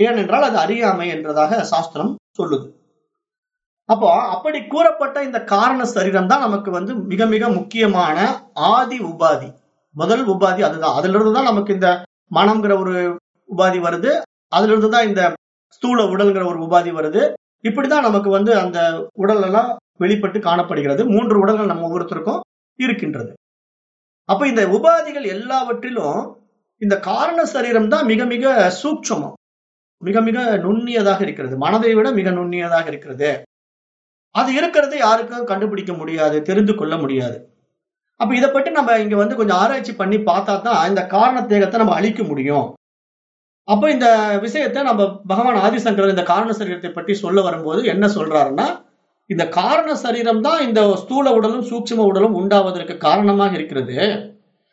ஏனென்றால் அது அறியாமை என்றதாக சாஸ்திரம் சொல்லுது. அப்போ அப்படி கூறப்பட்ட இந்த காரண சரீரம் தான் நமக்கு வந்து மிக மிக முக்கியமான ஆதி உபாதி. முதல் உபாதி அதுதான். அதுல இருந்து தான் நமக்கு இந்த மனம்ங்கிற ஒரு உபாதி வருது. அதுல இருந்து தான் இந்த ஸ்தூல உடல்ங்கிற ஒரு உபாதி வருது. இப்படிதான் நமக்கு வந்து அந்த உடல் எல்லாம் வெளிப்பட்டு காணப்படுகிறது. மூன்று உடல்கள் நம்ம ஒவ்வொருத்தருக்கும் இருக்கின்றது. அப்ப இந்த உபாதிகள் எல்லாவற்றிலும் இந்த காரண சரீரம் தான் மிக மிக சூட்சமம். மிக மிக நுண்ணியதாக இருக்கிறது. மனதை விட மிக நுண்ணியதாக இருக்கிறது. அது இருக்கிறது யாருக்கும் கண்டுபிடிக்க முடியாது தெரிந்து கொள்ள முடியாது. அப்ப இதை பற்றி நம்ம இங்க வந்து கொஞ்சம் ஆராய்ச்சி பண்ணி பார்த்தா தான் இந்த காரண தேகத்தை நம்ம அழிக்க முடியும். அப்ப இந்த விஷயத்தை நம்ம பகவான் ஆதிசங்கரர் இந்த காரண சரீரத்தை பற்றி சொல்ல வரும்போது என்ன சொல்றாருன்னா இந்த காரண சரீரம் தான் இந்த ஸ்தூல உடலும் சூட்சும உடலும் உண்டாவதற்கு காரணமாக இருக்கிறது.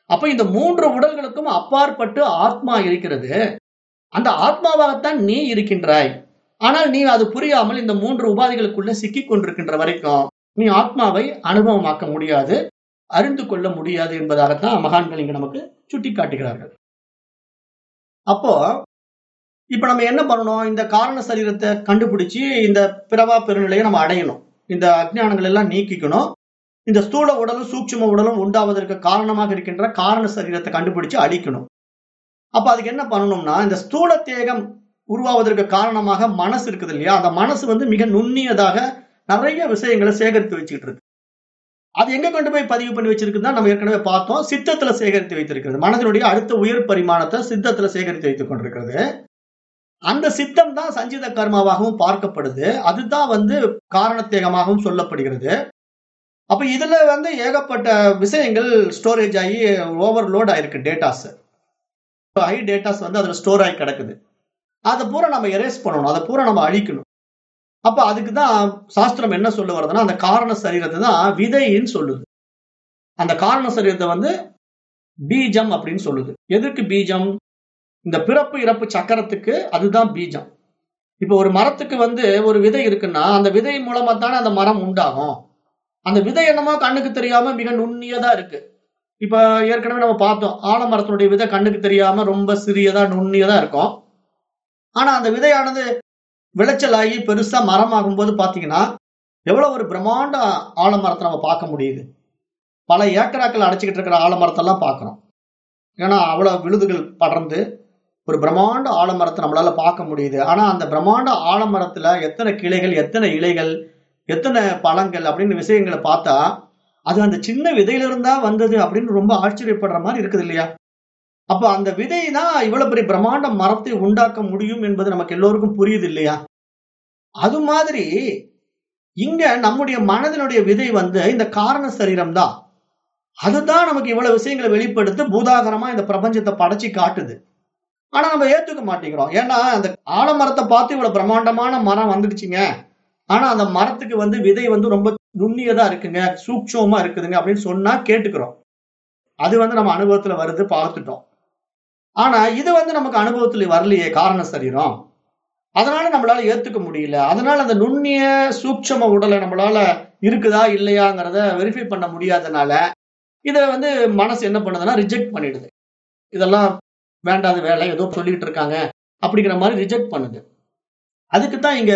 அப்ப இந்த மூன்று உடல்களுக்கும் அப்பாற்பட்டு ஆத்மா இருக்கிறது. அந்த ஆத்மாவாகத்தான் நீ இருக்கின்றாய். ஆனால் நீ அது புரியாமல் இந்த மூன்று உபாதிகளுக்குள்ள சிக்கி கொண்டிருக்கின்ற வரைக்கும் நீ ஆத்மாவை அனுபவமாக்க முடியாது. அறிந்து கொள்ள முடியாது என்பதாகத்தான் மகான்கள் இங்க நமக்கு சுட்டி காட்டுகிறார்கள் அப்போ இப்ப நம்ம என்ன பண்ணணும்? இந்த காரண சரீரத்தை கண்டுபிடிச்சு இந்த பிறவா பெருநிலையை நம்ம அடையணும். இந்த அஜ்ஞானங்கள் எல்லாம் நீக்கிக்கணும். இந்த ஸ்தூல உடலும் சூட்சும உடலும் உண்டாவதற்கு காரணமாக இருக்கின்ற காரண சரீரத்தை கண்டுபிடிச்சு அழிக்கணும். அப்ப அதுக்கு என்ன பண்ணணும்னா இந்த ஸ்தூல தேகம் உருவாவதற்கு காரணமாக மனசு இருக்குது இல்லையா? அந்த மனசு வந்து மிக நுண்ணியதாக நிறைய விஷயங்களை சேகரித்து வச்சுக்கிட்டு இருக்கு. அது எங்க கொண்டு போய் பதிவு பண்ணி வச்சிருக்குன்னா நம்ம ஏற்கனவே பார்த்தோம் சித்தத்துல சேகரித்து வைத்திருக்கிறது. மனதினுடைய அடுத்த உயர் பரிமாணத்தை சித்தத்துல சேகரித்து வைத்துக் கொண்டிருக்கிறது. அந்த சித்தம் தான் சஞ்சித கர்மாவாகவும் பார்க்கப்படுது. அதுதான் வந்து காரணத்தேகமாகவும் சொல்லப்படுகிறது. அப்ப இதுல வந்து ஏகப்பட்ட விஷயங்கள் ஸ்டோரேஜ் ஆகி ஓவர்லோட் ஆயிருக்கு டேட்டாஸ் ஹை டேட்டாஸ் வந்து அதுல ஸ்டோர் ஆகி கிடக்குது. அதை பூரா நம்ம எரேஸ் பண்ணணும். அதை பூரா நம்ம அழிக்கணும். அப்ப அதுக்கு தான் சாஸ்திரம் என்ன சொல்ல வருதுன்னா அந்த காரண சரீரத்தை தான் விதைன்னு சொல்லுது. அந்த காரண சரீரத்தை வந்து பீஜம் அப்படின்னு சொல்லுது. எதுக்கு பீஜம்? இந்த பிறப்பு இறப்பு சக்கரத்துக்கு அதுதான் பீஜம். இப்போ ஒரு மரத்துக்கு வந்து ஒரு விதை இருக்குன்னா அந்த விதை மூலமா தானே அந்த மரம் உண்டாகும். அந்த விதை என்னமோ கண்ணுக்கு தெரியாம மிக நுண்ணியதா இருக்கு. இப்ப ஏற்கனவே நம்ம பார்த்தோம் ஆலமரத்தினுடைய விதை கண்ணுக்கு தெரியாம ரொம்ப சிறியதா நுண்ணியதா இருக்கும். ஆனா அந்த விதையானது விளைச்சலாகி பெருசா மரமாகும் போது பாத்தீங்கன்னா எவ்வளவு ஒரு பிரம்மாண்ட ஆலமரத்தை நம்ம பார்க்க முடியுது. பல ஏக்கராக்கள் அடைச்சிக்கிட்டு இருக்கிற ஆலமரத்தெல்லாம் பார்க்கணும் ஏன்னா அவ்வளவு விழுதுகள் படர்ந்து ஒரு பிரம்மாண்ட ஆலமரத்தை நம்மளால பார்க்க முடியுது. ஆனா அந்த பிரம்மாண்ட ஆலமரத்துல எத்தனை கிளைகள் எத்தனை இலைகள் எத்தனை பழங்கள் அப்படின்னு விஷயங்களை பார்த்தா அது அந்த சின்ன விதையிலிருந்தா வந்தது அப்படின்னு ரொம்ப ஆச்சரியப்படுற மாதிரி இருக்குது இல்லையா? அப்ப அந்த விதை தான் இவ்வளவு பெரிய பிரம்மாண்ட மரத்தை உண்டாக்க முடியும் என்பது நமக்கு எல்லோருக்கும் புரியுது இல்லையா? அது மாதிரி இங்க நம்முடைய மனதினுடைய விதை வந்து இந்த காரண சரீரம் தான். அதுதான் நமக்கு இவ்வளவு விஷயங்களை வெளிப்படுத்தி பூதாகரமா இந்த பிரபஞ்சத்தை படைச்சு காட்டுது. ஆனா நம்ம ஏத்துக்க மாட்டேங்கிறோம். ஏன்னா அந்த ஆலமரத்தை பார்த்து இவ்வளவு பிரம்மாண்டமான மரம் வந்துடுச்சுங்க. ஆனா அந்த மரத்துக்கு வந்து விதை வந்து ரொம்ப நுண்ணியதா இருக்குங்க சூக்ஷமா இருக்குதுங்க அப்படின்னு சொன்னா கேட்டுக்கிறோம். அது வந்து நம்ம அனுபவத்துல வருது பார்த்துட்டோம். ஆனா இது வந்து நமக்கு அனுபவத்துல வரலையே காரண சரீரம். அதனால நம்மளால ஏத்துக்க முடியல. அதனால அந்த நுண்ணிய சூட்சம உடலை நம்மளால இருக்குதா இல்லையாங்கிறத வெரிஃபை பண்ண முடியாதனால இதை வந்து மனசு என்ன பண்ணுதுன்னா ரிஜெக்ட் பண்ணிடுது. இதெல்லாம் வேண்டாத வேலை ஏதோ சொல்லிட்டு இருக்காங்க அப்படிங்கிற மாதிரி ரிஜெக்ட் பண்ணுது. அதுக்கு தான் இங்க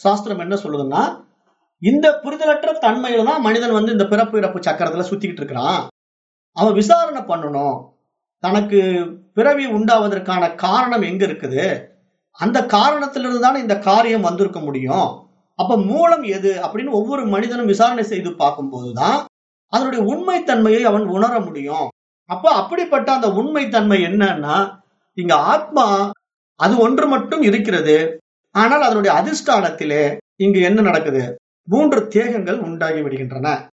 சாஸ்திரம் என்ன சொல்லுதுன்னா இந்த புரிதலற்ற தன்மையில தான் மனிதன் வந்து இந்த பிறப்பு இறப்பு சக்கரத்துல சுத்திக்கிட்டு இருக்கிறான். அவன் விசாரணை பண்ணணும். தனக்கு பிறவி உண்டாவதற்கான காரணம் எங்க இருக்குது? அந்த காரணத்திலிருந்து தானே இந்த காரியம் வந்திருக்க முடியும். அப்ப மூலம் எது? அப்படின்னு ஒவ்வொரு மனிதனும் விசாரணை செய்து பார்க்கும்போதுதான் அதனுடைய உண்மைத்தன்மையை அவன் உணர முடியும். அப்ப அப்படிப்பட்ட அந்த உண்மைத்தன்மை என்னன்னா இங்க ஆத்மா அது ஒன்று மட்டும் இருக்கிறது. ஆனால் அதனுடைய அதிஷ்டானத்திலே இங்கு என்ன நடக்குது? மூன்று தேகங்கள் உண்டாகி விடுகின்றன.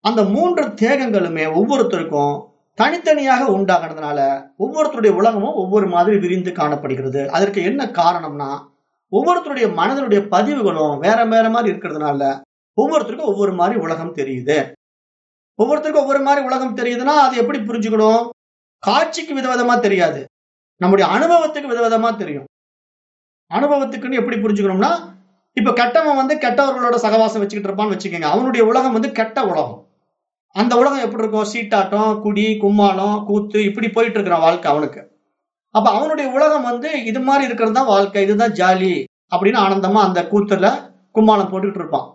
அந்த மூன்று தேகங்களுமே ஒவ்வொருத்தருக்கும் தனித்தனியாக உண்டாகிறதுனால ஒவ்வொருத்தருடைய உலகமும் ஒவ்வொரு மாதிரி விரிந்து காணப்படுகிறது. அதற்கு என்ன காரணம்னா ஒவ்வொருத்தருடைய மனதனுடைய பதிவுகளும் வேற வேற மாதிரி இருக்கிறதுனால ஒவ்வொருத்தருக்கும் ஒவ்வொரு மாதிரி உலகம் தெரியுது. ஒவ்வொருத்தருக்கும் ஒவ்வொரு மாதிரி உலகம் தெரியுதுன்னா அது எப்படி புரிஞ்சுக்கணும்? காட்சிக்கு விதவிதமா தெரியாது. நம்முடைய அனுபவத்துக்கு விதவிதமா தெரியும். அனுபவத்துக்குன்னு எப்படி புரிஞ்சுக்கணும்னா இப்ப கெட்டவன் வந்து கெட்டவர்களோட சகவாசம் வச்சுக்கிட்டு இருப்பான்னு வச்சுக்கோங்க. அவனுடைய உலகம் வந்து கெட்ட உலகம். அந்த உலகம் எப்படி இருக்கும்? சீட்டாட்டம் குடி கும்மாளம் கூத்து இப்படி போயிட்டு இருக்கிறான் வாழ்க்கை அவனுக்கு. அப்ப அவனுடைய உலகம் வந்து இது மாதிரி இருக்கிறது தான் வாழ்க்கை இதுதான் ஜாலி அப்படின்னு ஆனந்தமா அந்த கூத்துல கும்மாளம் போட்டுக்கிட்டு இருப்பான்.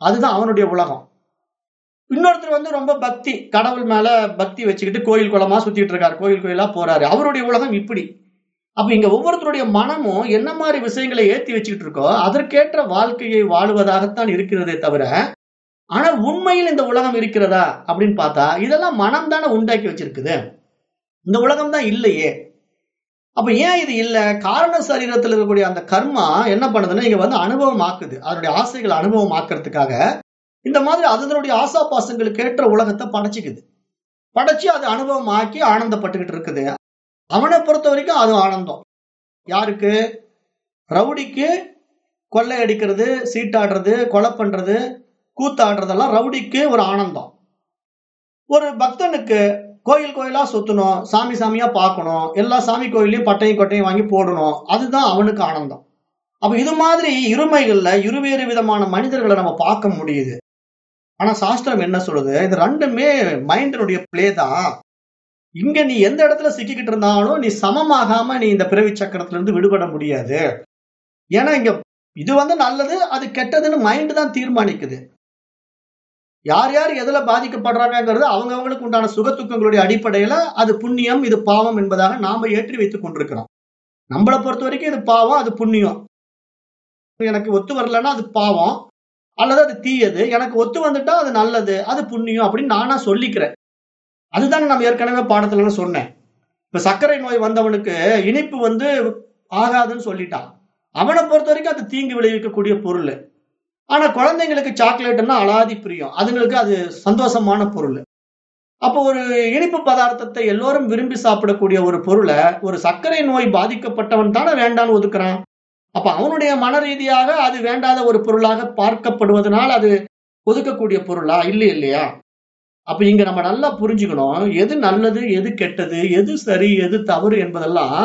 அதுதான் அவனுடைய உலகம். இன்னொருத்தர் வந்து ரொம்ப பக்தி கடவுள் மேல பக்தி வச்சுக்கிட்டு கோயில் குளமா சுத்திட்டு இருக்காரு கோயில் கோயிலா போறாரு. அவருடைய உலகம் இப்படி. அப்ப இங்க ஒவ்வொருத்தருடைய மனமும் என்ன மாதிரி விஷயங்களை ஏத்தி வச்சுக்கிட்டு இருக்கோ அதற்கேற்ற வாழ்க்கையை வாழுவதாகத்தான் இருக்கிறதே தவிர ஆனால் உண்மையில் இந்த உலகம் இருக்கிறதா அப்படின்னு பார்த்தா இதெல்லாம் மனம் தானே உண்டாக்கி வச்சிருக்குது. இந்த உலகம் தான் இல்லையே. அப்ப ஏன் இது இல்ல? காரண சரீரத்தில் இருக்கக்கூடிய அந்த கர்மா என்ன பண்ணுதுன்னா இங்க வந்து அனுபவம் ஆக்குது அதனுடைய ஆசைகள் அனுபவம் ஆக்குறதுக்காக இந்த மாதிரி அதனுடைய ஆசா பாசங்களுக்கு ஏற்ற உலகத்தை படைச்சிக்குது. படைச்சு அது அனுபவம் ஆக்கி ஆனந்தப்பட்டுக்கிட்டு இருக்குது. அவனை பொறுத்த வரைக்கும் அது ஆனந்தம். யாருக்கு? ரவுடிக்கு கொள்ளை அடிக்கிறது சீட்டாடுறது கொலை பண்றது கூத்தாடுறதெல்லாம் ரவுடிக்கு ஒரு ஆனந்தம். ஒரு பக்தனுக்கு கோயில் கோயிலா சுத்தணும் சாமி சாமியா பார்க்கணும் எல்லா சாமி கோயிலையும் பட்டையும் கொட்டையும் வாங்கி போடணும் அதுதான் அவனுக்கு ஆனந்தம். அப்ப இது மாதிரி இருமைகள்ல இருவேறு விதமான மனிதர்களை நம்ம பார்க்க முடியுது. ஆனா சாஸ்திரம் என்ன சொல்லுது? இது ரெண்டுமே மைண்டினுடைய பிளே தான். இங்க நீ எந்த இடத்துல சிக்கிக்கிட்டு இருந்தாலும் நீ சமமாகாம நீ இந்த பிறவி சக்கரத்துல இருந்து விடுபட முடியாது. ஏன்னா இங்க இது வந்து நல்லது அது கெட்டதுன்னு மைண்ட் தான் தீர்மானிக்குது. யார் யார் எதுல பாதிக்கப்படுறாங்கிறது அவங்கவங்களுக்கு உண்டான சுகத்துக்கங்களுடைய அடிப்படையில அது புண்ணியம் இது பாவம் என்பதாக நாம ஏற்றி வைத்துக் கொண்டிருக்கிறோம். நம்மளை பொறுத்த வரைக்கும் இது பாவம் அது புண்ணியம். எனக்கு ஒத்து வரலன்னா அது பாவம் அல்லது அது தீயது எனக்கு ஒத்து வந்துட்டா அது நல்லது அது புண்ணியம் அப்படின்னு நானா சொல்லிக்கிறேன். அதுதானே நம்ம ஏற்கனவே பாடத்துல சொன்னேன். இப்ப சர்க்கரை நோய் வந்தவனுக்கு இனிப்பு வந்து ஆகாதுன்னு சொல்லிட்டான். அவனை பொறுத்த வரைக்கும் அது தீங்கு விளைவிக்கக்கூடிய பொருள். ஆனா குழந்தைங்களுக்கு சாக்லேட்னா அலாதி பிரியம். அதுங்களுக்கு அது சந்தோஷமான பொருள். அப்போ ஒரு இனிப்பு பதார்த்தத்தை எல்லோரும் விரும்பி சாப்பிடக்கூடிய ஒரு பொருளை ஒரு சர்க்கரை நோய் பாதிக்கப்பட்டவன் தானே வேண்டான்னு ஒதுக்குறான்? அப்ப அவனுடைய மன ரீதியாக அது வேண்டாத ஒரு பொருளாக பார்க்கப்படுவதனால் அது ஒதுக்கக்கூடிய பொருளா? இல்லை இல்லையா? அப்ப இங்க நம்ம நல்லா புரிஞ்சுக்கணும் எது நல்லது எது கெட்டது எது சரி எது தவறு என்பதெல்லாம்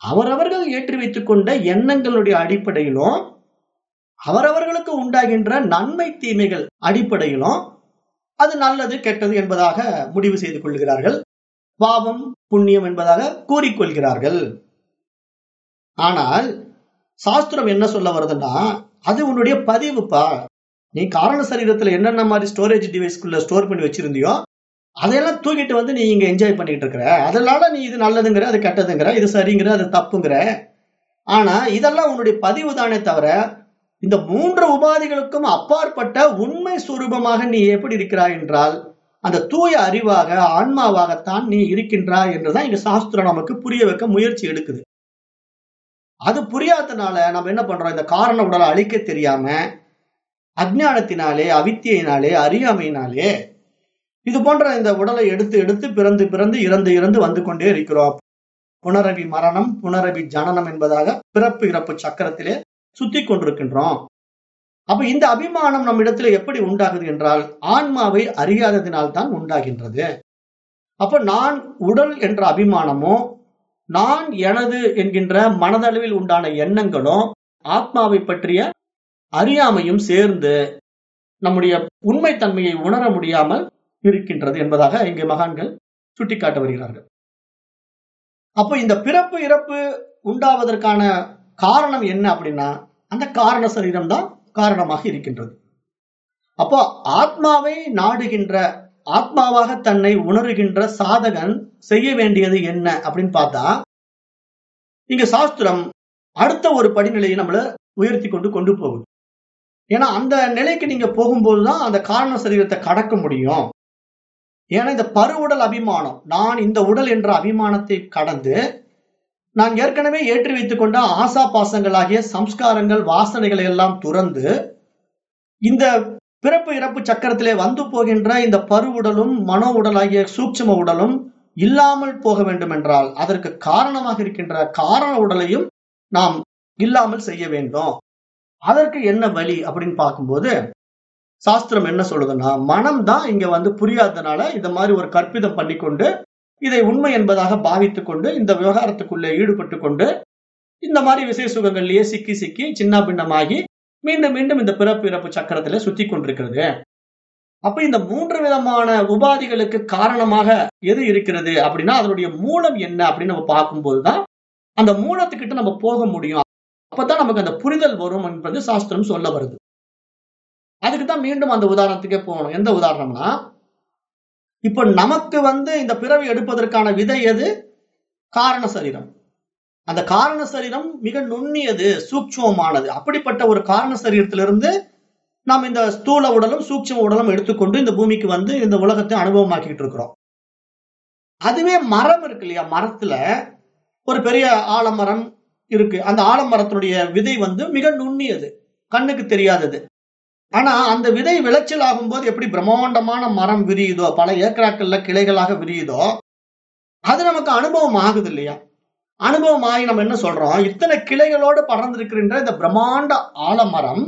அவரவர்கள் ஏற்றி வைத்துக்கொண்ட எண்ணங்களுடைய அடிப்படையிலும் அவரவர்களுக்கு உண்டாகின்ற நன்மை தீமைகள் அடிப்படையிலும் அது நல்லது கெட்டது என்பதாக முடிவு செய்து கொள்கிறார்கள். பாவம் புண்ணியம் என்பதாக கூறிக்கொள்கிறார்கள். ஆனால் சாஸ்திரம் என்ன சொல்ல வருதுன்னா அது உன்னுடைய பதிவுப்பா. நீ காரண சரீரத்துல என்னென்ன மாதிரி ஸ்டோரேஜ் டிவைஸ்க்குள்ள ஸ்டோர் பண்ணி வச்சிருந்தியோ அதையெல்லாம் தூக்கிட்டு வந்து நீ இங்க என்ஜாய் பண்ணிட்டு இருக்கிற. அதனால நீ இது நல்லதுங்கிற அது கெட்டதுங்கிற இது சரிங்கிற அது தப்புங்கிற. ஆனா இதெல்லாம் உன்னுடைய பதிவு தானே தவிர இந்த மூன்று உபாதிகளுக்கும் அப்பாற்பட்ட உண்மை சுரூபமாக நீ எப்படி இருக்கிறாய் என்றால் அந்த தூய அறிவாக ஆன்மாவாகத்தான் நீ இருக்கின்றாய் என்றுதான் இங்க சாஸ்திரம் நமக்கு புரிய வைக்க முயற்சி எடுக்குது. அது புரியாதனால நம்ம என்ன பண்றோம்? இந்த காரண உடலை அழிக்க தெரியாம அஜ்ஞானத்தினாலே அவித்தியினாலே அறியாமையினாலே இது போன்ற இந்த உடலை எடுத்து எடுத்து பிறந்து பிறந்து இறந்து இறந்து வந்து கொண்டே இருக்கிறோம். புனரவி மரணம் புனரவி ஜனனம் என்பதாக பிறப்பு இறப்பு சக்கரத்திலே சுத்தி கொண்டிருக்கின்றோம். அப்ப இந்த அபிமானம் நம்ம இடத்துல எப்படி உண்டாகுது என்றால் ஆன்மாவை அறியாததினால் தான் உண்டாகின்றது. அப்ப நான் உடல் என்ற அபிமானமோ நான் எனது என்கின்ற மனதளவில் உண்டான எண்ணங்களும் ஆத்மாவை பற்றிய அறியாமையும் சேர்ந்து நம்முடைய உண்மைத்தன்மையை உணர முடியாமல் இருக்கின்றது என்பதாக இங்கு மகான்கள் சுட்டிக்காட்ட வருகிறார்கள். அப்போ இந்த பிறப்பு இறப்பு உண்டாவதற்கான காரணம் என்ன அப்படின்னா அந்த காரண சரீரம் தான் காரணமாக இருக்கின்றது. அப்போ ஆத்மாவை நாடுகின்ற ஆத்மாவாக தன்னை உணர்கின்ற சாதகன் செய்ய வேண்டியது என்ன அப்படின்னு பார்த்தா இங்க சாஸ்திரம் அடுத்த ஒரு படிநிலையை நம்மள உயர்த்தி கொண்டு கொண்டு போகுது. ஏன்னா அந்த நிலைக்கு நீங்க போகும்போதுதான் அந்த காரண சரீரத்தை கடக்க முடியும். ஏன்னா இந்த பருவுடல் அபிமானம் நான் இந்த உடல் என்ற அபிமானத்தை கடந்து நான் ஏற்கனவே ஏற்றி வைத்துக் கொண்ட ஆசா பாசங்களாகிய சம்ஸ்காரங்கள் வாசனைகளை எல்லாம் துறந்து இந்த பிறப்பு இறப்பு சக்கரத்திலே வந்து போகின்ற இந்த பருவுடலும் மனோ உடலாகிய சூட்சம உடலும் இல்லாமல் போக வேண்டும் என்றால் அதற்கு காரணமாக இருக்கின்ற காரண உடலையும் நாம் இல்லாமல் செய்ய வேண்டும். அதற்கு என்ன வழி அப்படின்னு பார்க்கும்போது சாஸ்திரம் என்ன சொல்லுதுன்னா மனம் தான் இங்க வந்து புரியாததுனால இந்த மாதிரி ஒரு கற்பிதம் பண்ணிக்கொண்டு இதை உண்மை என்பதாக பாவித்துக் கொண்டு இந்த விவகாரத்துக்குள்ளே ஈடுபட்டு கொண்டு இந்த மாதிரி விசை சுகங்கள்லயே சிக்கி சிக்கி சின்ன பின்னமாகி மீண்டும் மீண்டும் இந்த பிறப்பு இறப்பு சக்கரத்துல சுத்தி கொண்டிருக்கிறது. அப்ப இந்த மூன்று விதமான உபாதிகளுக்கு காரணமாக எது இருக்கிறது அப்படின்னா அதனுடைய மூலம் என்ன அப்படின்னு நம்ம பார்க்கும்போதுதான் அந்த மூலத்துக்கிட்ட நம்ம போக முடியும். அப்பதான் நமக்கு அந்த புரிதல் வரும் என்பது சாஸ்திரம் சொல்ல வருது. அதுக்கு தான் மீண்டும் அந்த உதாரணத்துக்கே போகணும். எந்த உதாரணம்னா இப்போ நமக்கு வந்து இந்த பிறவி எடுப்பதற்கான விதை எது? காரண சரீரம். அந்த காரண சரீரம் மிக நுண்ணியது சூக்ஷமமானது. அப்படிப்பட்ட ஒரு காரண சரீரத்திலிருந்து நாம் இந்த ஸ்தூல உடலும் சூட்சம உடலும் எடுத்துக்கொண்டு இந்த பூமிக்கு வந்து இந்த உலகத்தை அனுபவமாக்கிட்டு இருக்கிறோம். அதுவே மரம் இருக்கு இல்லையா? மரத்துல ஒரு பெரிய ஆலமரம் இருக்கு. அந்த ஆலமரத்தினுடைய விதை வந்து மிக நுண்ணியது. கண்ணுக்கு தெரியாதது. ஆனா அந்த விதை விளைச்சல் ஆகும்போது எப்படி பிரம்மாண்டமான மரம் விரியுதோ பல ஏக்கராக்கள்ல கிளைகளாக விரியுதோ அது நமக்கு அனுபவம் ஆகுது இல்லையா? அனுபவம் ஆகி நம்ம என்ன சொல்றோம்? இத்தனை கிளைகளோடு பறந்திருக்கின்ற இந்த பிரம்மாண்ட ஆலமரம்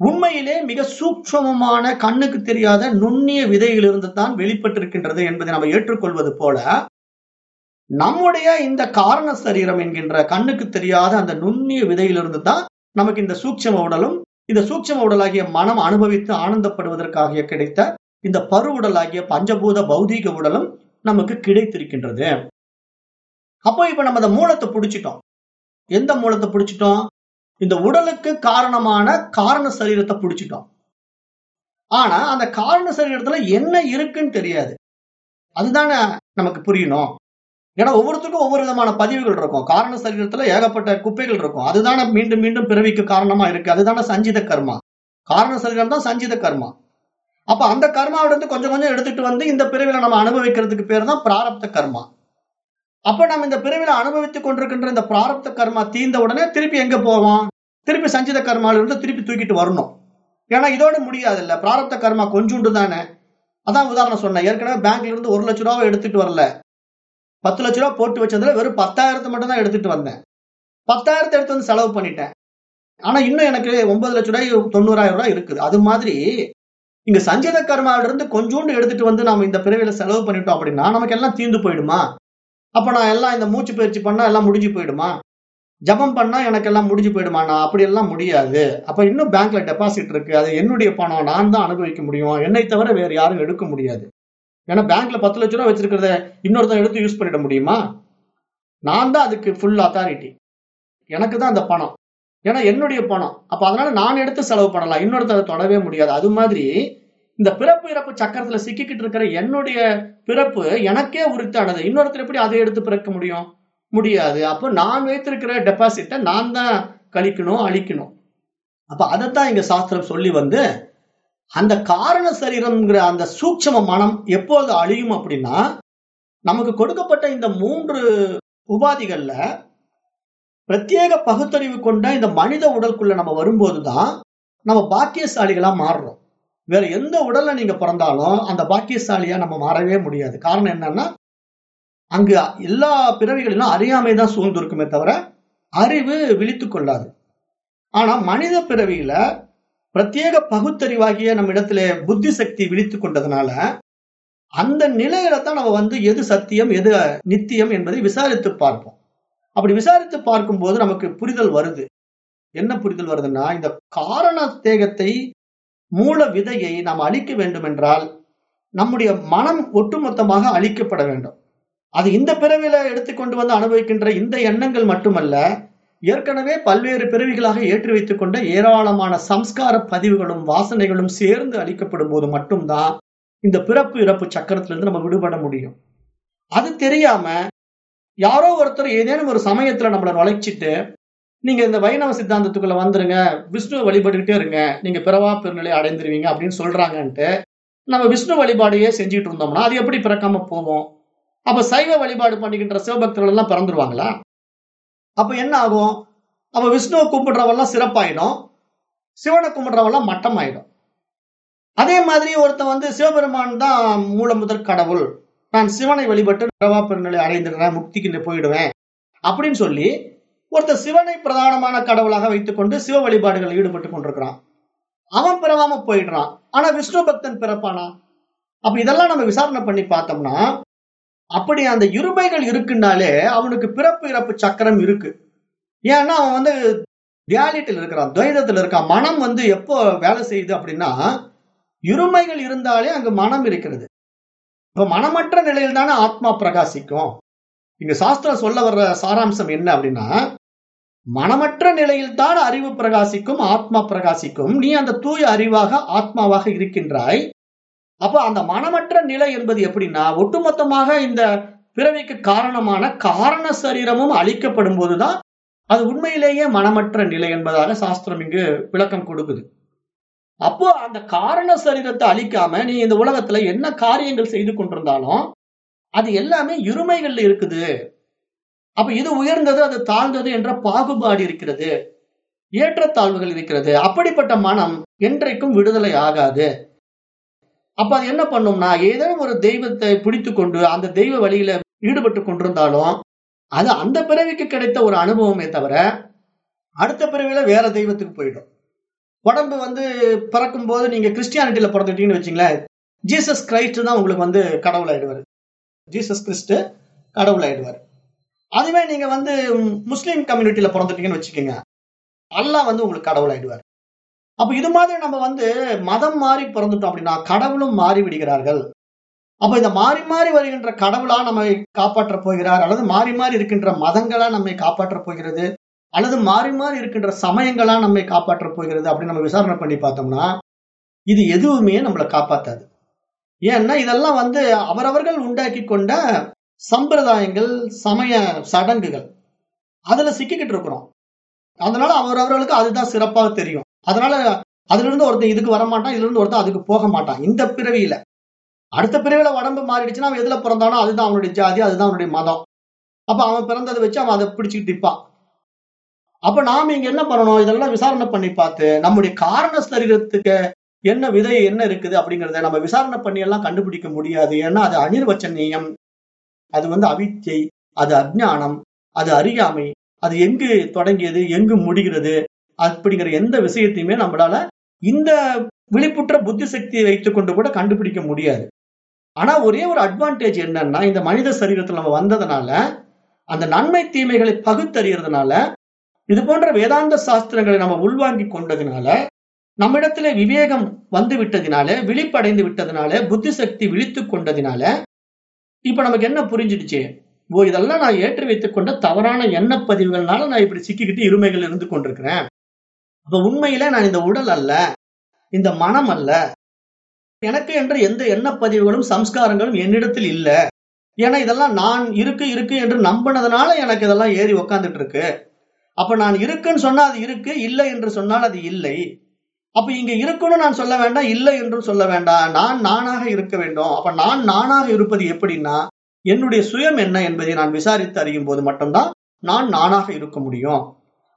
உண்மையிலே மிக சூக்ஷமமான கண்ணுக்கு தெரியாத நுண்ணிய விதையிலிருந்து தான் வெளிப்பட்டிருக்கின்றது என்பதை நம்ம ஏற்றுக்கொள்வது போல நம்முடைய இந்த காரண சரீரம் என்கின்ற கண்ணுக்கு தெரியாத அந்த நுண்ணிய விதையிலிருந்து தான் நமக்கு இந்த சூட்சம உடலும் இந்த சூட்சம உடலாகிய மனம் அனுபவித்து ஆனந்தப்படுவதற்காக கிடைத்த இந்த பரு உடலாகிய பஞ்சபூத பௌதீக உடலும் நமக்கு கிடைத்திருக்கின்றது. அப்போ இப்ப நம்ம அந்த மூலத்தை பிடிச்சிட்டோம். எந்த மூலத்தை பிடிச்சிட்டோம்? இந்த உடலுக்கு காரணமான காரண சரீரத்தை பிடிச்சிட்டோம். ஆனா அந்த காரண சரீரத்துல என்ன இருக்குன்னு தெரியாது. அதுதானே நமக்கு புரியணும். ஏன்னா ஒவ்வொருத்தருக்கும் ஒவ்வொரு விதமான பதிவுகள் இருக்கும். காரண சரீரத்துல ஏகப்பட்ட குப்பைகள் இருக்கும். அதுதானே மீண்டும் மீண்டும் பிறவிக்கு காரணமா இருக்கு. அதுதானே சஞ்சித கர்மா. காரண சரீரம் தான் சஞ்சித கர்மா. அப்ப அந்த கர்மாவிட இருந்து கொஞ்சம் கொஞ்சம் எடுத்துட்டு வந்து இந்த பிறவில நம்ம அனுபவிக்கிறதுக்கு பேர் தான் பிராரப்த கர்மா. அப்ப நம்ம இந்த பிறவில அனுபவித்துக் கொண்டிருக்கின்ற இந்த பிராரப்த கர்மா தீர்ந்த உடனே திருப்பி எங்க போவோம்? திருப்பி சஞ்சித கர்மால இருந்து திருப்பி தூக்கிட்டு வரணும். ஏன்னா இதோட முடியாது இல்ல பிராரப்த கர்மா கொஞ்சோண்டு தானே. அதான் உதாரணம் சொன்னேன். ஏற்கனவே பேங்க்ல இருந்து ஒரு லட்ச ரூபாவை எடுத்துட்டு வரல. பத்து லட்ச ரூபா போட்டு வச்சதுல வெறும் பத்தாயிரத்தை மட்டும் தான் எடுத்துட்டு வந்தேன். பத்தாயிரத்தை எடுத்து வந்து செலவு பண்ணிட்டேன். ஆனா இன்னும் எனக்கு ஒன்பது லட்ச ரூபாய் தொண்ணூறாயிரம் ரூபாய் இருக்குது. அது மாதிரி இங்க சஞ்சீத கர்மாவில இருந்து கொஞ்சோண்டு எடுத்துட்டு வந்து நம்ம இந்த பிறவியில செலவு பண்ணிட்டோம் அப்படின்னா நமக்கு எல்லாம் தீர்ந்து போயிடுமா? அப்ப நான் எல்லாம் இந்த மூச்சு பயிற்சி பண்ணா எல்லாம் முடிஞ்சு போயிடுமா? ஜபம் பண்ணா எனக்கு எல்லாம் முடிஞ்சு போயிடுமா? நான் அப்படி எல்லாம் முடியாது. அப்ப இன்னும் பேங்க்ல டெபாசிட் இருக்கு. அது என்னுடைய பணம். நான் தான் அனுபவிக்க முடியும். என்னை தவிர வேற யாரும் எடுக்க முடியாது. ஏன்னா பேங்க்ல பத்து லட்ச ரூபா வச்சிருக்கிறத இன்னொருத்தன் எடுத்து யூஸ் பண்ணிட முடியுமா? நான் தான் அதுக்கு ஃபுல் அத்தாரிட்டி எனக்கு தான் அந்த பணம். ஏன்னா என்னுடைய பணம். அப்ப அதனால நான் எடுத்து செலவு பண்ணலாம். இன்னொருத்தர் அதை தொடவே முடியாது. அது மாதிரி இந்த பிறப்பு இறப்பு சக்கரத்துல சிக்கிக்கிட்டு இருக்கிற என்னுடைய பிறப்பு எனக்கே உரித்தானது. இன்னொருத்தர் எப்படி அதை எடுத்து பிறக்க முடியும்? முடியாது. அப்போ நான் வைத்திருக்கிற டெபாசிட்டை நான் தான் கழிக்கணும் அழிக்கணும். அப்ப அதைத்தான் இங்க சாஸ்திரம் சொல்லி வந்து அந்த காரண சரீரம்ங்கிற அந்த சூட்சம மனம் எப்போது அழியும் அப்படின்னா நமக்கு கொடுக்கப்பட்ட இந்த மூன்று உபாதிகள்ல பிரத்யேக பகுத்தறிவு கொண்ட இந்த மனித உடலுக்குள்ள நம்ம வரும்போதுதான் நம்ம பாக்கியசாலிகளா மாறுறோம். வேற எந்த உடல்ல நீங்க பிறந்தாலும் அந்த பாக்கியசாலியா நம்ம மாறவே முடியாது. காரணம் என்னன்னா அங்கு எல்லா பிறவிகளிலும் அறியாமை தான் சூழ்ந்திருக்குமே தவிர அறிவு விழித்து கொள்ளாது. ஆனா மனித பிறவியில பிரத்யேக பகுத்தறிவாகிய நம்ம இடத்துல புத்தி சக்தி விழித்து கொண்டதுனால அந்த நிலையில தான் நம்ம வந்து எது சத்தியம் எது நித்தியம் என்பதை விசாரித்து பார்ப்போம். அப்படி விசாரித்து பார்க்கும்போது நமக்கு புரிதல் வருது. என்ன புரிதல் வருதுன்னா இந்த காரண தேகத்தை மூல விதையை நாம் அழிக்க வேண்டும் என்றால் நம்முடைய மனம் ஒட்டுமொத்தமாக அழிக்கப்பட வேண்டும். அது இந்த பிறவில எடுத்துக்கொண்டு வந்து அனுபவிக்கின்ற இந்த எண்ணங்கள் மட்டுமல்ல ஏற்கனவே பல்வேறு பிறவிகளாக ஏற்றி வைத்துக் கொண்ட ஏராளமான சம்ஸ்கார பதிவுகளும் வாசனைகளும் சேர்ந்து அளிக்கப்படும் போது மட்டும்தான் இந்த பிறப்பு இறப்பு சக்கரத்திலிருந்து நம்ம விடுபட முடியும். அது தெரியாம யாரோ ஒருத்தர் ஏதேனும் ஒரு சமயத்துல நம்மளை நுழைச்சிட்டு நீங்க இந்த வைணவ சித்தாந்தத்துக்குள்ள வந்துருங்க விஷ்ணுவை வழிபட்டுக்கிட்டே இருங்க நீங்க பிறவா பெருநிலை அடைந்துருவீங்க அப்படின்னு சொல்றாங்கன்ட்டு நம்ம விஷ்ணு வழிபாடையே செஞ்சுட்டு இருந்தோம்னா அது எப்படி பிறக்காம போவோம் அப்ப சைவ வழிபாடு பண்ணிக்கின்ற சிவபக்தர்கள் எல்லாம் பிறந்துருவாங்களா? அப்ப என்ன ஆகும்? அப்ப விஷ்ணுவை கும்பிடுறவெல்லாம் சிறப்பாயிடும். சிவனை கும்பிடுறவெல்லாம் மட்டம் ஆயிடும் அதே மாதிரி ஒருத்தன் வந்து சிவபெருமான் தான் மூல முதற் கடவுள். நான் சிவனை வழிபட்டு பிறவா பெருநிலை அடைந்துடுறேன் முக்திக்கு போயிடுவேன் அப்படின்னு சொல்லி ஒருத்தர் சிவனை பிரதானமான கடவுளாக வைத்துக்கொண்டு சிவ வழிபாடுகள் ஈடுபட்டு கொண்டிருக்கிறான். அவன் பிறவாம போயிடுறான். ஆனா விஷ்ணு பக்தன் பிறப்பானா? அப்ப இதெல்லாம் நம்ம விசாரணை பண்ணி பார்த்தோம்னா அப்படி அந்த இருமைகள் இருக்குன்னாலே அவனுக்கு பிறப்பு இறப்பு சக்கரம் இருக்கு. ஏன்னா அவன் வந்து தியாலிட்டில் இருக்கிறான் துவைதத்தில் இருக்கான். மனம் வந்து எப்போ வேலை செய்யுது அப்படின்னா இருமைகள் இருந்தாலே அங்கு மனம் இருக்கிறது. இப்ப மனமற்ற நிலையில் தானே ஆத்மா பிரகாசிக்கும். இங்க சாஸ்திரம் சொல்ல வர்ற சாராம்சம் என்ன அப்படின்னா மனமற்ற நிலையில் தான் அறிவு பிரகாசிக்கும் ஆத்மா பிரகாசிக்கும். நீ அந்த தூய அறிவாக ஆத்மாவாக இருக்கின்றாய். அப்ப அந்த மனமற்ற நிலை என்பது எப்படின்னா ஒட்டுமொத்தமாக இந்த பிறவிக்கு காரணமான காரண சரீரமும் அழிக்கப்படும் போதுதான் அது உண்மையிலேயே மனமற்ற நிலை என்பதாக சாஸ்திரம் இங்கு விளக்கம் கொடுக்குது. அப்போ அந்த காரண சரீரத்தை அழிக்காம நீ இந்த உலகத்துல என்ன காரியங்கள் செய்து கொண்டிருந்தாலும் அது எல்லாமே இருமைகள்ல இருக்குது. அப்ப இது உயர்ந்தது அது தாழ்ந்தது என்ற பாகுபாடு இருக்கிறது. ஏற்றத்தாழ்வுகள் இருக்கிறது. அப்படிப்பட்ட மனம் என்றைக்கும் விடுதலை ஆகாது. அப்ப அது என்ன பண்ணும்னா ஏதேனும் ஒரு தெய்வத்தை பிடித்து கொண்டு அந்த தெய்வ வழியில ஈடுபட்டு கொண்டிருந்தாலும் அது அந்த பிறவிக்கு கிடைத்த ஒரு அனுபவமே தவிர அடுத்த பிறவில வேற தெய்வத்துக்கு போயிடும். உடம்பு வந்து பிறக்கும் போது நீங்க கிறிஸ்டியானிட்டியில பிறந்துட்டீங்கன்னு வச்சுங்களேன் ஜீசஸ் கிரைஸ்ட் தான் உங்களுக்கு வந்து கடவுள் ஆயிடுவார் ஜீசஸ் கிறிஸ்ட் கடவுள் ஆயிடுவார் அதுவே நீங்க வந்து முஸ்லீம் கம்யூனிட்டியில பிறந்துட்டீங்கன்னு வச்சுக்கோங்க அல்லாஹ் வந்து உங்களுக்கு கடவுள் ஆயிடுவார் அப்ப இது மாதிரி நம்ம வந்து மதம் மாறி பிறந்துட்டோம் அப்படின்னா கடவுளும் மாறி விடுகிறார்கள். அப்ப இந்த மாறி மாறி வருகின்ற கடவுளா நம்மை காப்பாற்ற போகிறார்? அல்லது மாறி மாறி இருக்கின்ற மதங்களா நம்மை காப்பாற்ற போகிறது? அல்லது மாறி மாறி இருக்கின்ற சமயங்களா நம்மை காப்பாற்ற போகிறது அப்படின்னு நம்ம விசாரணை பண்ணி பார்த்தோம்னா இது எதுவுமே நம்மளை காப்பாத்தாது. ஏன்னா இதெல்லாம் வந்து அவரவர்கள் உண்டாக்கி கொண்ட சம்பிரதாயங்கள் சமய சடங்குகள். அதுல சிக்கிக்கிட்டு இருக்கிறோம். அதனால அவரவர்களுக்கு அதுதான் சிறப்பாக தெரியும். அதனால அதுல இருந்து ஒருத்தன் இதுக்கு வர மாட்டான் இதுல இருந்து ஒருத்தன் அதுக்கு போக மாட்டான் இந்த பிறவியில. அடுத்த பிறவியில உடம்பு மாறிடுச்சுன்னா அவன் எதுல பிறந்தானோ அதுதான் அவனுடைய ஜாதி அதுதான் அவனுடைய மதம். அப்ப அவன் பிறந்ததை வச்சு அவன் அதை பிடிச்சுக்கிட்டு நிற்பான் அப்ப நாம இங்க என்ன பண்ணணும்? இதெல்லாம் விசாரணை பண்ணி பார்த்து நம்முடைய காரண சரீரத்துக்கு என்ன விதை என்ன இருக்குது அப்படிங்கறத நம்ம விசாரணை பண்ணி எல்லாம் கண்டுபிடிக்க முடியாது. ஏன்னா அது அனிர்வச்சனீயம். அது வந்து அவித்யை அது அஜானம் அது அறியாமை அது எங்கு தொடங்கியது எங்கு முடிகிறது அப்படிங்கிற எந்த விஷயத்தையுமே நம்மளால இந்த விழிப்புற்ற புத்தி சக்தியை வைத்துக்கொண்டு கூட கண்டுபிடிக்க முடியாது. ஆனா ஒரே ஒரு அட்வான்டேஜ் என்னன்னா இந்த மனித சரீரத்தில் நம்ம வந்ததுனால அந்த நன்மை தீமைகளை பகுத்தறியறதுனால இது போன்ற வேதாந்த சாஸ்திரங்களை நம்ம உள்வாங்கி கொண்டதுனால நம்மிடத்துல விவேகம் வந்து விட்டதினால விழிப்படைந்து விட்டதுனால புத்தி சக்தி விழித்து கொண்டதினால இப்ப நமக்கு என்ன புரிஞ்சிடுச்சு? ஓ இதெல்லாம் நான் ஏற்றி வைத்துக் கொண்ட தவறான எண்ணப்பதிவுகள்னால நான் இப்படி சிக்கிக்கிட்டு இருமைகள் இருந்து கொண்டிருக்கிறேன். அப்ப உண்மையில நான் இந்த உடல் அல்ல இந்த மனம் அல்ல. எனக்கு என்று எந்த எண்ணப்பதிவுகளும் சம்ஸ்காரங்களும் என்னிடத்தில் இல்லை. ஏன்னா இதெல்லாம் நான் இருக்கு இருக்கு என்று நம்பினதுனால எனக்கு இதெல்லாம் ஏறி உக்காந்துட்டு இருக்கு அப்ப நான் இருக்குன்னு சொன்னா அது இருக்கு இல்லை என்று சொன்னால் அது இல்லை. அப்ப இங்க இருக்குன்னு நான் சொல்ல வேண்டாம் இல்லை என்றும் சொல்ல வேண்டாம். நான் நானாக இருக்க வேண்டும். அப்ப நான் நானாக இருப்பது எப்படின்னா என்னுடைய சுயம் என்ன என்பதை நான் விசாரித்து அறியும் போது மட்டும்தான் நான் நானாக இருக்க முடியும்.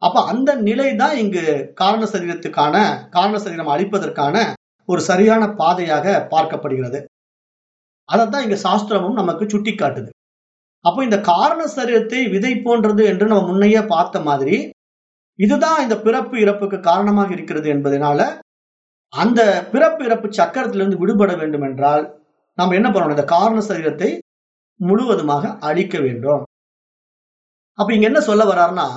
அப்ப அந்த நிலை தான் இங்கு காரண சரீரத்துக்கான காரண சரீரம் அழிப்பதற்கான ஒரு சரியான பாதையாக பார்க்கப்படுகிறது. அதைத்தான் இங்க சாஸ்திரமும் நமக்கு சுட்டி காட்டுது அப்போ இந்த காரண சரீரத்தை விதை போன்றது என்று நம்ம முன்னையே பார்த்த மாதிரி இதுதான் இந்த பிறப்பு இறப்புக்கு காரணமாக இருக்கிறது என்பதனால அந்த பிறப்பு இறப்பு சக்கரத்திலிருந்து விடுபட வேண்டும் என்றால் நாம் என்ன பண்ணணும்? இந்த காரண சரீரத்தை முழுவதுமாக அழிக்க வேண்டும். அப்ப இங்க என்ன சொல்ல வர்றாருன்னா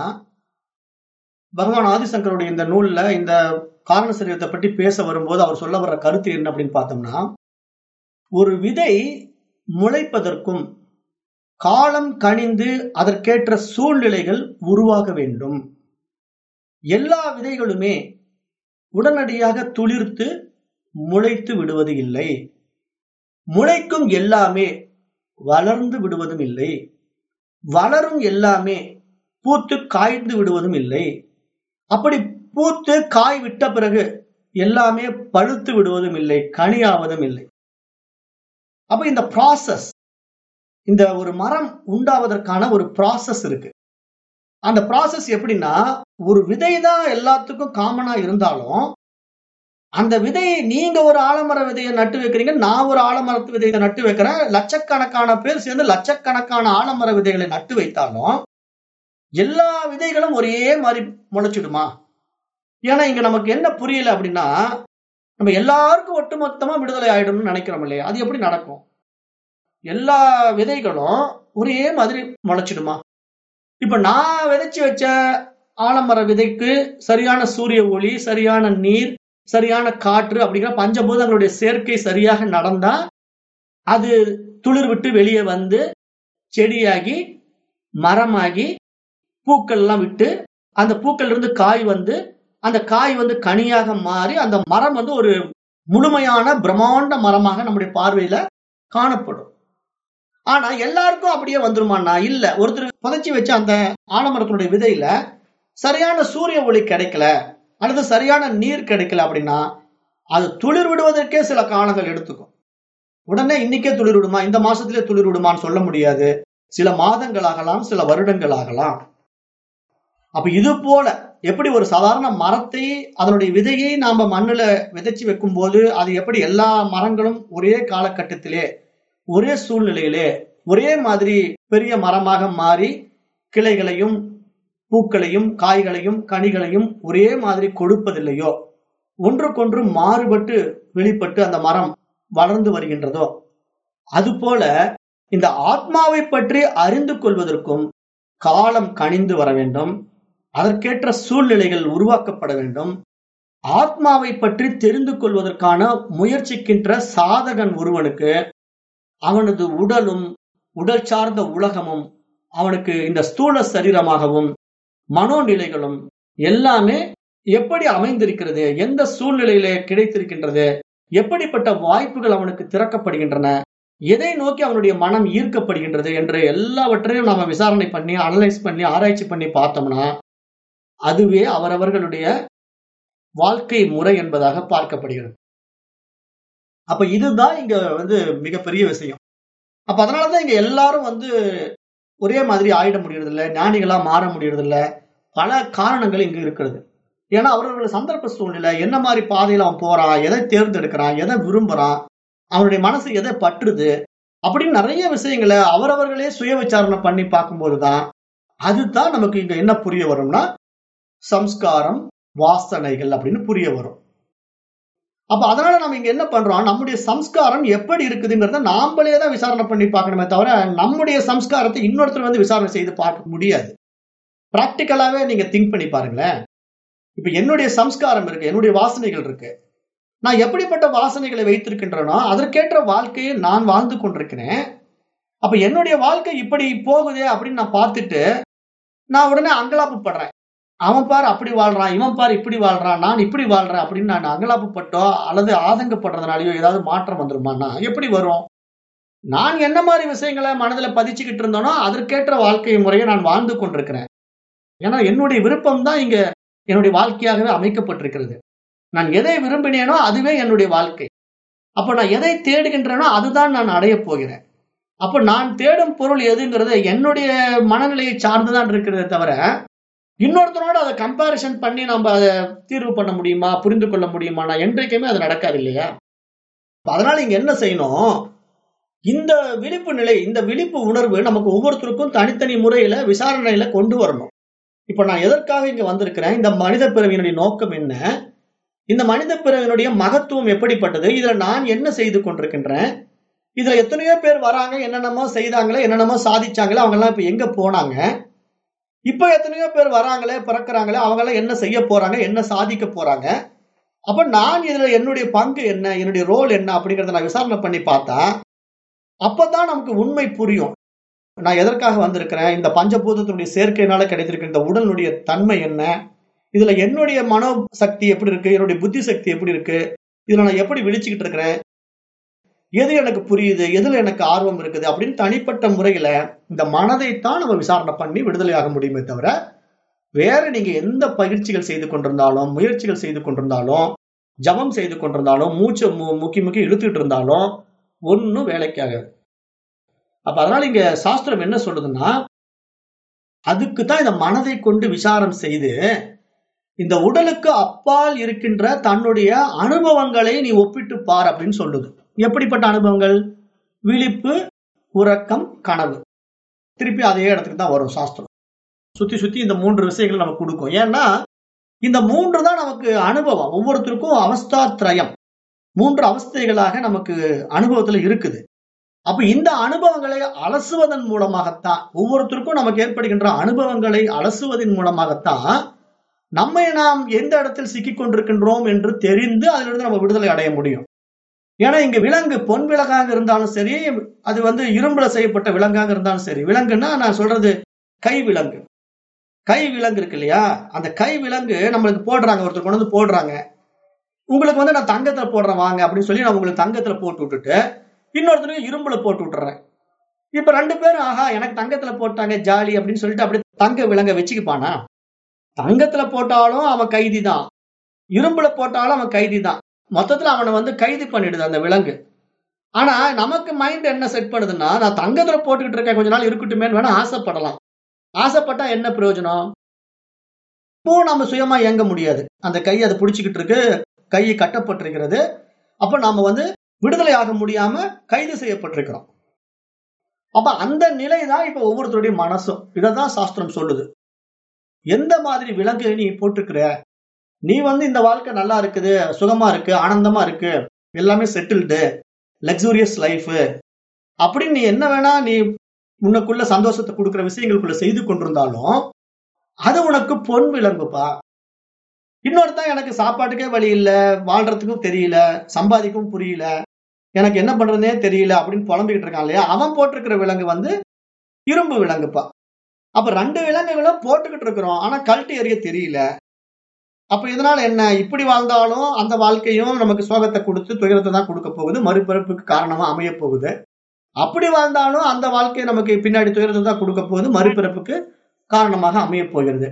பகவான் ஆதிசங்கருடைய இந்த நூல்ல இந்த காரண சரீரத்தை பற்றி பேச வரும்போது அவர் சொல்ல வர்ற கருத்து என்ன அப்படின்னு பார்த்தோம்னா ஒரு விதை முளைப்பதற்கும் காலம் கணிந்து அதற்கேற்ற சூழ்நிலைகள் உருவாக வேண்டும். எல்லா விதைகளுமே உடனடியாக துளிர்த்து முளைத்து விடுவது இல்லை. முளைக்கும் எல்லாமே வளர்ந்து விடுவதும் இல்லை. வளரும் எல்லாமே பூத்து காய்ந்து விடுவதும் இல்லை. அப்படி பூத்து காய் விட்ட பிறகு எல்லாமே பழுத்து விடுவதும் இல்லை கனியாவதும் இல்லை. அப்ப இந்த ப்ராசஸ் இந்த ஒரு மரம் உண்டாவதற்கான ஒரு ப்ராசஸ் இருக்கு. அந்த ப்ராசஸ் எப்படின்னா ஒரு விதை தான் எல்லாத்துக்கும் காமனா இருந்தாலும் அந்த விதையை நீங்க ஒரு ஆலமர விதையை நட்டு வைக்கிறீங்க நான் ஒரு ஆலமரத்து விதையை நட்டு வைக்கிறேன் லட்சக்கணக்கான பேர் சேர்ந்து லட்சக்கணக்கான ஆலமர விதைகளை நட்டு வைத்தாலும் எல்லா விதைகளும் ஒரே மாதிரி முளைச்சிடுமா? ஏன்னா இங்க நமக்கு என்ன புரியல அப்படின்னா நம்ம எல்லாருக்கும் ஒட்டுமொத்தமா விடுதலை ஆயிடும்னு நினைக்கிறோம் இல்லையா? அது எப்படி நடக்கும்? எல்லா விதைகளும் ஒரே மாதிரி முளைச்சிடுமா? இப்ப நான் விதைச்சு வச்ச ஆலமர விதைக்கு சரியான சூரிய ஒளி சரியான நீர் சரியான காற்று அப்படிங்கிற பஞ்சபூதங்களுடைய சேர்க்கை சரியாக நடந்தா அது துளிர் விட்டு வெளியே வந்து செடியாகி மரமாகி பூக்கள் எல்லாம் விட்டு அந்த பூக்கள் இருந்து காய் வந்து அந்த காய் வந்து கனியாக மாறி அந்த மரம் வந்து ஒரு முழுமையான பிரம்மாண்ட மரமாக நம்முடைய பார்வையில காணப்படும். ஆனா எல்லாருக்கும் அப்படியே வந்துருமாண்ணா இல்ல. ஒருத்தர் புதைச்சி வச்ச அந்த ஆலமரத்தினுடைய விதையில சரியான சூரிய ஒளி கிடைக்கல அல்லது சரியான நீர் கிடைக்கல அப்படின்னா அது துளிர் விடுவதற்கே சில காலங்கள் எடுத்துக்கும். உடனே இன்னைக்கே துளிர் விடுமா? இந்த மாசத்திலே துளிர் விடுமான்னு சொல்ல முடியாது. சில மாதங்கள் ஆகலாம் சில வருடங்கள் ஆகலாம். அப்ப இது போல எப்படி ஒரு சாதாரண மரத்தை அதனுடைய விதையை நாம மண்ணுல விதைச்சு வைக்கும் போது அது எப்படி எல்லா மரங்களும் ஒரே காலகட்டத்திலே ஒரே சூழ்நிலையிலே ஒரே மாதிரி பெரிய மரமாக மாறி கிளைகளையும் பூக்களையும் காய்களையும் கனிகளையும் ஒரே மாதிரி கொடுப்பதில்லையோ? ஒன்றுக்கொன்று மாறுபட்டு வெளிப்பட்டு அந்த மரம் வளர்ந்து வருகின்றதோ? அதுபோல இந்த ஆத்மாவை பற்றி அறிந்து கொள்வதற்கும் காலம் கணிந்து வர வேண்டும். அதற்கேற்ற சூழ்நிலைகள் உருவாக்கப்பட வேண்டும். ஆத்மாவை பற்றி தெரிந்து கொள்வதற்கான முயற்சிக்கின்ற சாதகன் ஒருவனுக்கு அவனது உடலும் உடல் சார்ந்த உலகமும் அவனுக்கு இந்த ஸ்தூல சரீரமாகவும் மனோநிலைகளும் எல்லாமே எப்படி அமைந்திருக்கிறது எந்த சூழ்நிலையிலே கிடைத்திருக்கின்றது எப்படிப்பட்ட வாய்ப்புகள் அவனுக்கு திறக்கப்படுகின்றன எதை நோக்கி அவனுடைய மனம் ஈர்க்கப்படுகின்றது என்று எல்லாவற்றையும் நாம விசாரணை பண்ணி அனலைஸ் பண்ணி ஆராய்ச்சி பண்ணி பார்த்தோம்னா அதுவே அவரவர்களுடைய வாழ்க்கை முறை என்பதாக பார்க்கப்படுகிறது. அப்ப இதுதான் இங்க வந்து மிகப்பெரிய விஷயம். அப்ப அதனாலதான் இங்க எல்லாரும் வந்து ஒரே மாதிரி ஆயிட முடியறது இல்ல ஞானிகளா மாற முடியறதில்ல. பல காரணங்கள் இங்க இருக்கிறது. ஏன்னா அவர்களுடைய சந்தர்ப்ப சூழ்நிலை என்ன மாதிரி பாதையில அவன் போறான் எதை தேர்ந்தெடுக்கிறான் எதை விரும்புறான் அவனுடைய மனசு எதை பற்றுது அப்படின்னு நிறைய விஷயங்களை அவரவர்களே சுய விசாரணை பண்ணி பார்க்கும்போதுதான் அதுதான் நமக்கு இங்க என்ன புரிய வரும்னா சம்ஸ்காரம் வாசனைகள் அப்படின்னு புரிய வரும். அப்ப அதனால நம்ம இங்க என்ன பண்றோம்? நம்முடைய சம்ஸ்காரம் எப்படி இருக்குதுங்கிறத நாமளே தான் விசாரணை பண்ணி பார்க்கணுமே தவிர நம்முடைய சம்ஸ்காரத்தை இன்னொருத்தர் வந்து விசாரணை செய்து பார்க்க முடியாது. பிராக்டிக்கலாவே நீங்க திங்க் பண்ணி பாருங்களேன். இப்ப என்னுடைய சம்ஸ்காரம் இருக்கு என்னுடைய வாசனைகள் இருக்கு. நான் எப்படிப்பட்ட வாசனைகளை வைத்திருக்கின்றனோ அதற்கேற்ற வாழ்க்கையை நான் வாழ்ந்து கொண்டிருக்கிறேன். அப்ப என்னுடைய வாழ்க்கை இப்படி போகுதே அப்படின்னு நான் பார்த்துட்டு நான் உடனே அங்கலாப்பு படுறேன் அவன் பார் அப்படி வாழ்றான் இவன் பார் இப்படி வாழ்றான் நான் இப்படி வாழ்றேன் அப்படின்னு நான் அங்கலாப்புப்பட்டோ அல்லது ஆதங்கப்படுறதுனாலயோ ஏதாவது மாற்றம் வந்துருமானா எப்படி வரும்? நான் என்ன மாதிரி விஷயங்களை மனதுல பதிச்சுக்கிட்டு இருந்தேனோ அதற்கேற்ற வாழ்க்கை முறையை நான் வாழ்ந்து கொண்டிருக்கிறேன். ஏன்னா என்னுடைய விருப்பம் தான் இங்க என்னுடைய வாழ்க்கையாகவே அமைக்கப்பட்டிருக்கிறது. நான் எதை விரும்பினேனோ அதுவே என்னுடைய வாழ்க்கை. அப்போ நான் எதை தேடுகின்றேனோ அதுதான் நான் அடையப் போகிறேன். அப்போ நான் தேடும் பொருள் எதுங்கிறது என்னுடைய மனநிலையை சார்ந்துதான் இருக்கிறதே தவிர இன்னொருத்தரோட அதை கம்பேரிசன் பண்ணி நம்ம அதை தீர்வு பண்ண முடியுமா புரிந்து கொள்ள முடியுமானா என்றைக்குமே அது நடக்காது இல்லையா அதனால இங்க என்ன செய்யணும்? இந்த விழிப்பு நிலை இந்த விழிப்பு உணர்வு நமக்கு ஒவ்வொருத்தருக்கும் தனித்தனி முறையில விசாரணையில கொண்டு வரணும். இப்ப நான் எதற்காக இங்க வந்திருக்கிறேன்? இந்த மனித பிறவியினுடைய நோக்கம் என்ன? இந்த மனித பிறவினுடைய மகத்துவம் எப்படிப்பட்டது? இதுல நான் என்ன செய்து கொண்டிருக்கின்றேன்? இதுல எத்தனையோ பேர் வராங்க என்னென்னமோ செய்தாங்களே என்னென்னமோ சாதிச்சாங்களே அவங்க எல்லாம் இப்ப எங்க போனாங்க? இப்ப எத்தனையோ பேர் வராங்களே பிறக்கிறாங்களே அவங்க எல்லாம் என்ன செய்ய போறாங்க என்ன சாதிக்க போறாங்க? அப்ப நான் இதுல என்னுடைய பங்கு என்ன என்னுடைய ரோல் என்ன அப்படிங்கறத நான் விசாரணை பண்ணி பார்த்தா அப்பதான் நமக்கு உண்மை புரியும். நான் எதற்காக வந்திருக்கிறேன்? இந்த பஞ்சபூதத்தினுடைய சேர்க்கையினால கிடைத்திருக்கிற இந்த உடலுடைய தன்மை என்ன? இதுல என்னுடைய மனோ சக்தி எப்படி இருக்கு? என்னுடைய புத்தி சக்தி எப்படி இருக்கு? இதுல நான் எப்படி விழிச்சுக்கிட்டு இருக்கிறேன்? எது எனக்கு புரியுது எதுல எனக்கு ஆர்வம் இருக்குது அப்படின்னு தனிப்பட்ட முறையில இந்த மனதைத்தான் நம்ம விசாரணை பண்ணி விடுதலையாக முடியுமே தவிர வேற நீங்க எந்த பயிற்சிகள் செய்து கொண்டிருந்தாலும் முயற்சிகள் செய்து கொண்டிருந்தாலும் ஜபம் செய்து கொண்டிருந்தாலும் மூச்சை மு- முக்கி முக்கி இழுத்துட்டு இருந்தாலும் ஒன்றும் வேலைக்காகாது அப்ப அதனால இங்க சாஸ்திரம் என்ன சொல்லுதுன்னா அதுக்கு தான் இந்த மனதை கொண்டு விசாரம் செய்து இந்த உடலுக்கு அப்பால் இருக்கின்ற தன்னுடைய அனுபவங்களை நீ ஒப்பிட்டு பார் அப்படின்னு சொல்லுது. எப்படிப்பட்ட அனுபவங்கள்? விழிப்பு உறக்கம் கனவு. திருப்பி அதே இடத்துக்கு தான் வரும் சாஸ்திரம். சுத்தி சுத்தி இந்த மூன்று விஷயங்கள் நமக்கு கொடுக்கும். ஏன்னா இந்த மூன்று தான் நமக்கு அனுபவம். ஒவ்வொருத்தருக்கும் அவஸ்தாத்ரயம். மூன்று அவஸ்தைகளாக நமக்கு அனுபவத்துல இருக்குது. அப்ப இந்த அனுபவங்களை அலசுவதன் மூலமாகத்தான் ஒவ்வொருத்தருக்கும் நமக்கு ஏற்படுகின்ற அனுபவங்களை அலசுவதன் மூலமாகத்தான் நம்மை நாம் எந்த இடத்தில் சிக்கிக் கொண்டிருக்கின்றோம் என்று தெரிந்து அதிலிருந்து நம்ம விடுதலை அடைய முடியும். ஏன்னா இங்க விலங்கு பொன் விலங்காக இருந்தாலும் சரி அது வந்து இரும்புல செய்யப்பட்ட விலங்காக இருந்தாலும் சரி. விலங்குன்னா நான் சொல்றது கை விலங்கு. கை விலங்கு இருக்கு இல்லையா? அந்த கை விலங்கு நம்மளுக்கு போடுறாங்க ஒருத்தர் கொண்டு வந்து போடுறாங்க. உங்களுக்கு வந்து நான் தங்கத்துல போடுறேன் வாங்க அப்படின்னு சொல்லி நான் உங்களுக்கு தங்கத்துல போட்டு விட்டுட்டு இன்னொருத்தருக்கு இரும்புல போட்டு விட்டுறேன். இப்ப ரெண்டு பேரும் ஆஹா எனக்கு தங்கத்துல போட்டாங்க ஜாலி அப்படின்னு சொல்லிட்டு அப்படி தங்க விலங்க வச்சுக்குப்பானா? தங்கத்துல போட்டாலும் அவன் கைதி தான் இரும்புல போட்டாலும் அவன் கைதி தான் மொத்தத்துல அவனை வந்து கைது பண்ணிடுது அந்த விலங்கு. ஆனா நமக்கு மைண்ட் என்ன செட் பண்ணுதுன்னா நான் தங்கத்துல போட்டுக்கிட்டு இருக்கேன் கொஞ்ச நாள் இருக்கட்டுமேன்னு வேணா ஆசைப்படலாம். ஆசைப்பட்டா என்ன பிரயோஜனம்? இப்போ நம்ம சுயமா இயங்க முடியாது. அந்த கை அதை பிடிச்சிக்கிட்டு இருக்கு கை கட்டப்பட்டிருக்கிறது. அப்ப நாம வந்து விடுதலை ஆக முடியாம கைது செய்யப்பட்டிருக்கிறோம். அப்ப அந்த நிலை தான் இப்ப ஒவ்வொருத்தருடைய மனசும். இதைதான் சாஸ்திரம் சொல்லுது. எந்த மாதிரி விலங்கு நீ போட்டிருக்கிற? நீ வந்து இந்த வாழ்க்கை நல்லா இருக்குது சுகமா இருக்கு ஆனந்தமா இருக்கு எல்லாமே செட்டில்டு லக்ஸூரியஸ் லைஃப் அப்படின்னு நீ என்ன வேணா நீ உனக்குள்ள சந்தோஷத்தை கொடுக்குற விஷயங்களுக்குள்ள செய்து கொண்டிருந்தாலும் அது உனக்கு பொன் விலங்குப்பா இன்னொருத்தான் எனக்கு சாப்பாட்டுக்கே வழி இல்ல வாழ்றதுக்கும் தெரியல சம்பாதிக்கவும் புரியல எனக்கு என்ன பண்றதுனே தெரியல அப்படின்னு புலம்பிக்கிட்டு இருக்கான் இல்லையா? அவன் போட்டிருக்கிற விலங்கு வந்து இரும்பு விலங்குப்பா. அப்ப ரெண்டு விலங்குகளும் போட்டுக்கிட்டு இருக்கிறோம். ஆனா கழட்டி எறிய தெரியல. அப்ப இதனால என்ன? இப்படி வாழ்ந்தாலும் அந்த வாழ்க்கையும் நமக்கு சோகத்தை கொடுத்து துயரத்தை தான் கொடுக்க போகுது. மறுபிறப்புக்கு காரணமா அமைய போகுது. அப்படி வாழ்ந்தாலும் அந்த வாழ்க்கை நமக்கு பின்னாடி துயரத்தை தான் கொடுக்க போகுது. மறுபிறப்புக்கு காரணமாக அமைய போகிறது.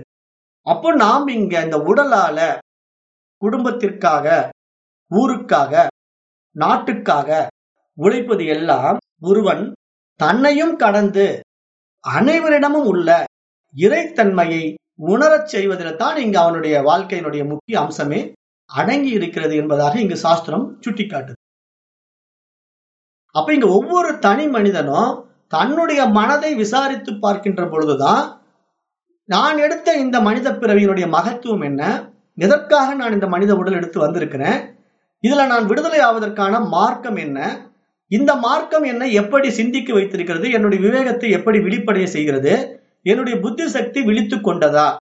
அப்போ நாம் இங்க இந்த உடலால குடும்பத்திற்காக ஊருக்காக நாட்டுக்காக உழைப்பது எல்லாம் ஒருவன் தன்னையும் கடந்து அனைவரிடமும் உள்ள இறைத்தன்மையை உணரச் செய்வதில் தான் இங்கு அவனுடைய வாழ்க்கையினுடைய முக்கிய அம்சமே அடங்கி இருக்கிறது என்பதாக இங்கு சாஸ்திரம் சுட்டிக்காட்டுது. அப்ப இங்க ஒவ்வொரு தனி மனிதனும் தன்னுடைய மனதை விசாரித்து பார்க்கின்ற பொழுதுதான் நான் எடுத்த இந்த மனித பிறவியினுடைய மகத்துவம் என்ன? எதற்காக நான் இந்த மனித உடல் எடுத்து வந்திருக்கிறேன்? இதுல நான் விடுதலை ஆவதற்கான மார்க்கம் என்ன? இந்த மார்க்கம் என்ன எப்படி சிந்திக்க வைத்திருக்கிறது? என்னுடைய விவேகத்தை எப்படி விழிப்படைய செய்கிறது? என்னுடைய புத்தி சக்தி விழித்து கொண்டதா?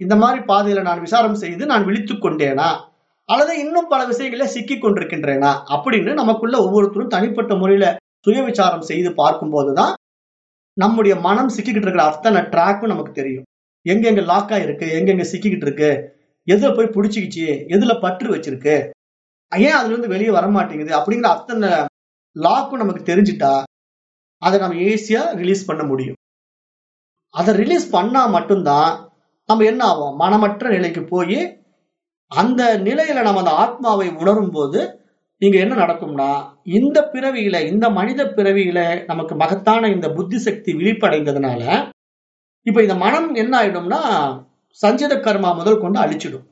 இந்த மாதிரி பாதையில நான் விசாரம் செய்து நான் விழித்து கொண்டேனா? அல்லது இன்னும் பல விஷயங்கள சிக்கி கொண்டிருக்கின்றேனா? அப்படின்னு நமக்குள்ள ஒவ்வொருத்தரும் தனிப்பட்ட முறையில சுய விசாரம் செய்து பார்க்கும் போதுதான் நம்முடைய மனம் சிக்கிக்கிட்டு இருக்கிற அத்தனை ட்ராக்கும் நமக்கு தெரியும். எங்கெங்க லாக்கா இருக்கு எங்கெங்க சிக்கிக்கிட்டு இருக்கு? எதுல போய் பிடிச்சிக்கிச்சு? எதுல பற்று வச்சிருக்கு? ஏன் அதுல இருந்து வெளியே வர மாட்டேங்குது அப்படிங்கிற அத்தனை லாக்கும் நமக்கு தெரிஞ்சிட்டா அதை நம்ம ஈஸியா ரிலீஸ் பண்ண முடியும். அதை ரிலீஸ் பண்ணா மட்டும்தான் நம்ம என்ன ஆகும் மனமற்ற நிலைக்கு போய் அந்த நிலையில நம்ம அந்த ஆத்மாவை உணரும் போது இங்க என்ன நடக்கும்னா இந்த பிறவியில இந்த மனித பிறவியில நமக்கு மகத்தான இந்த புத்தி சக்தி விழிப்படைந்ததுனால இப்ப இந்த மனம் என்ன ஆயிடும்னா சஞ்சித கர்மா முதல் கொண்டு அழிச்சிடும்.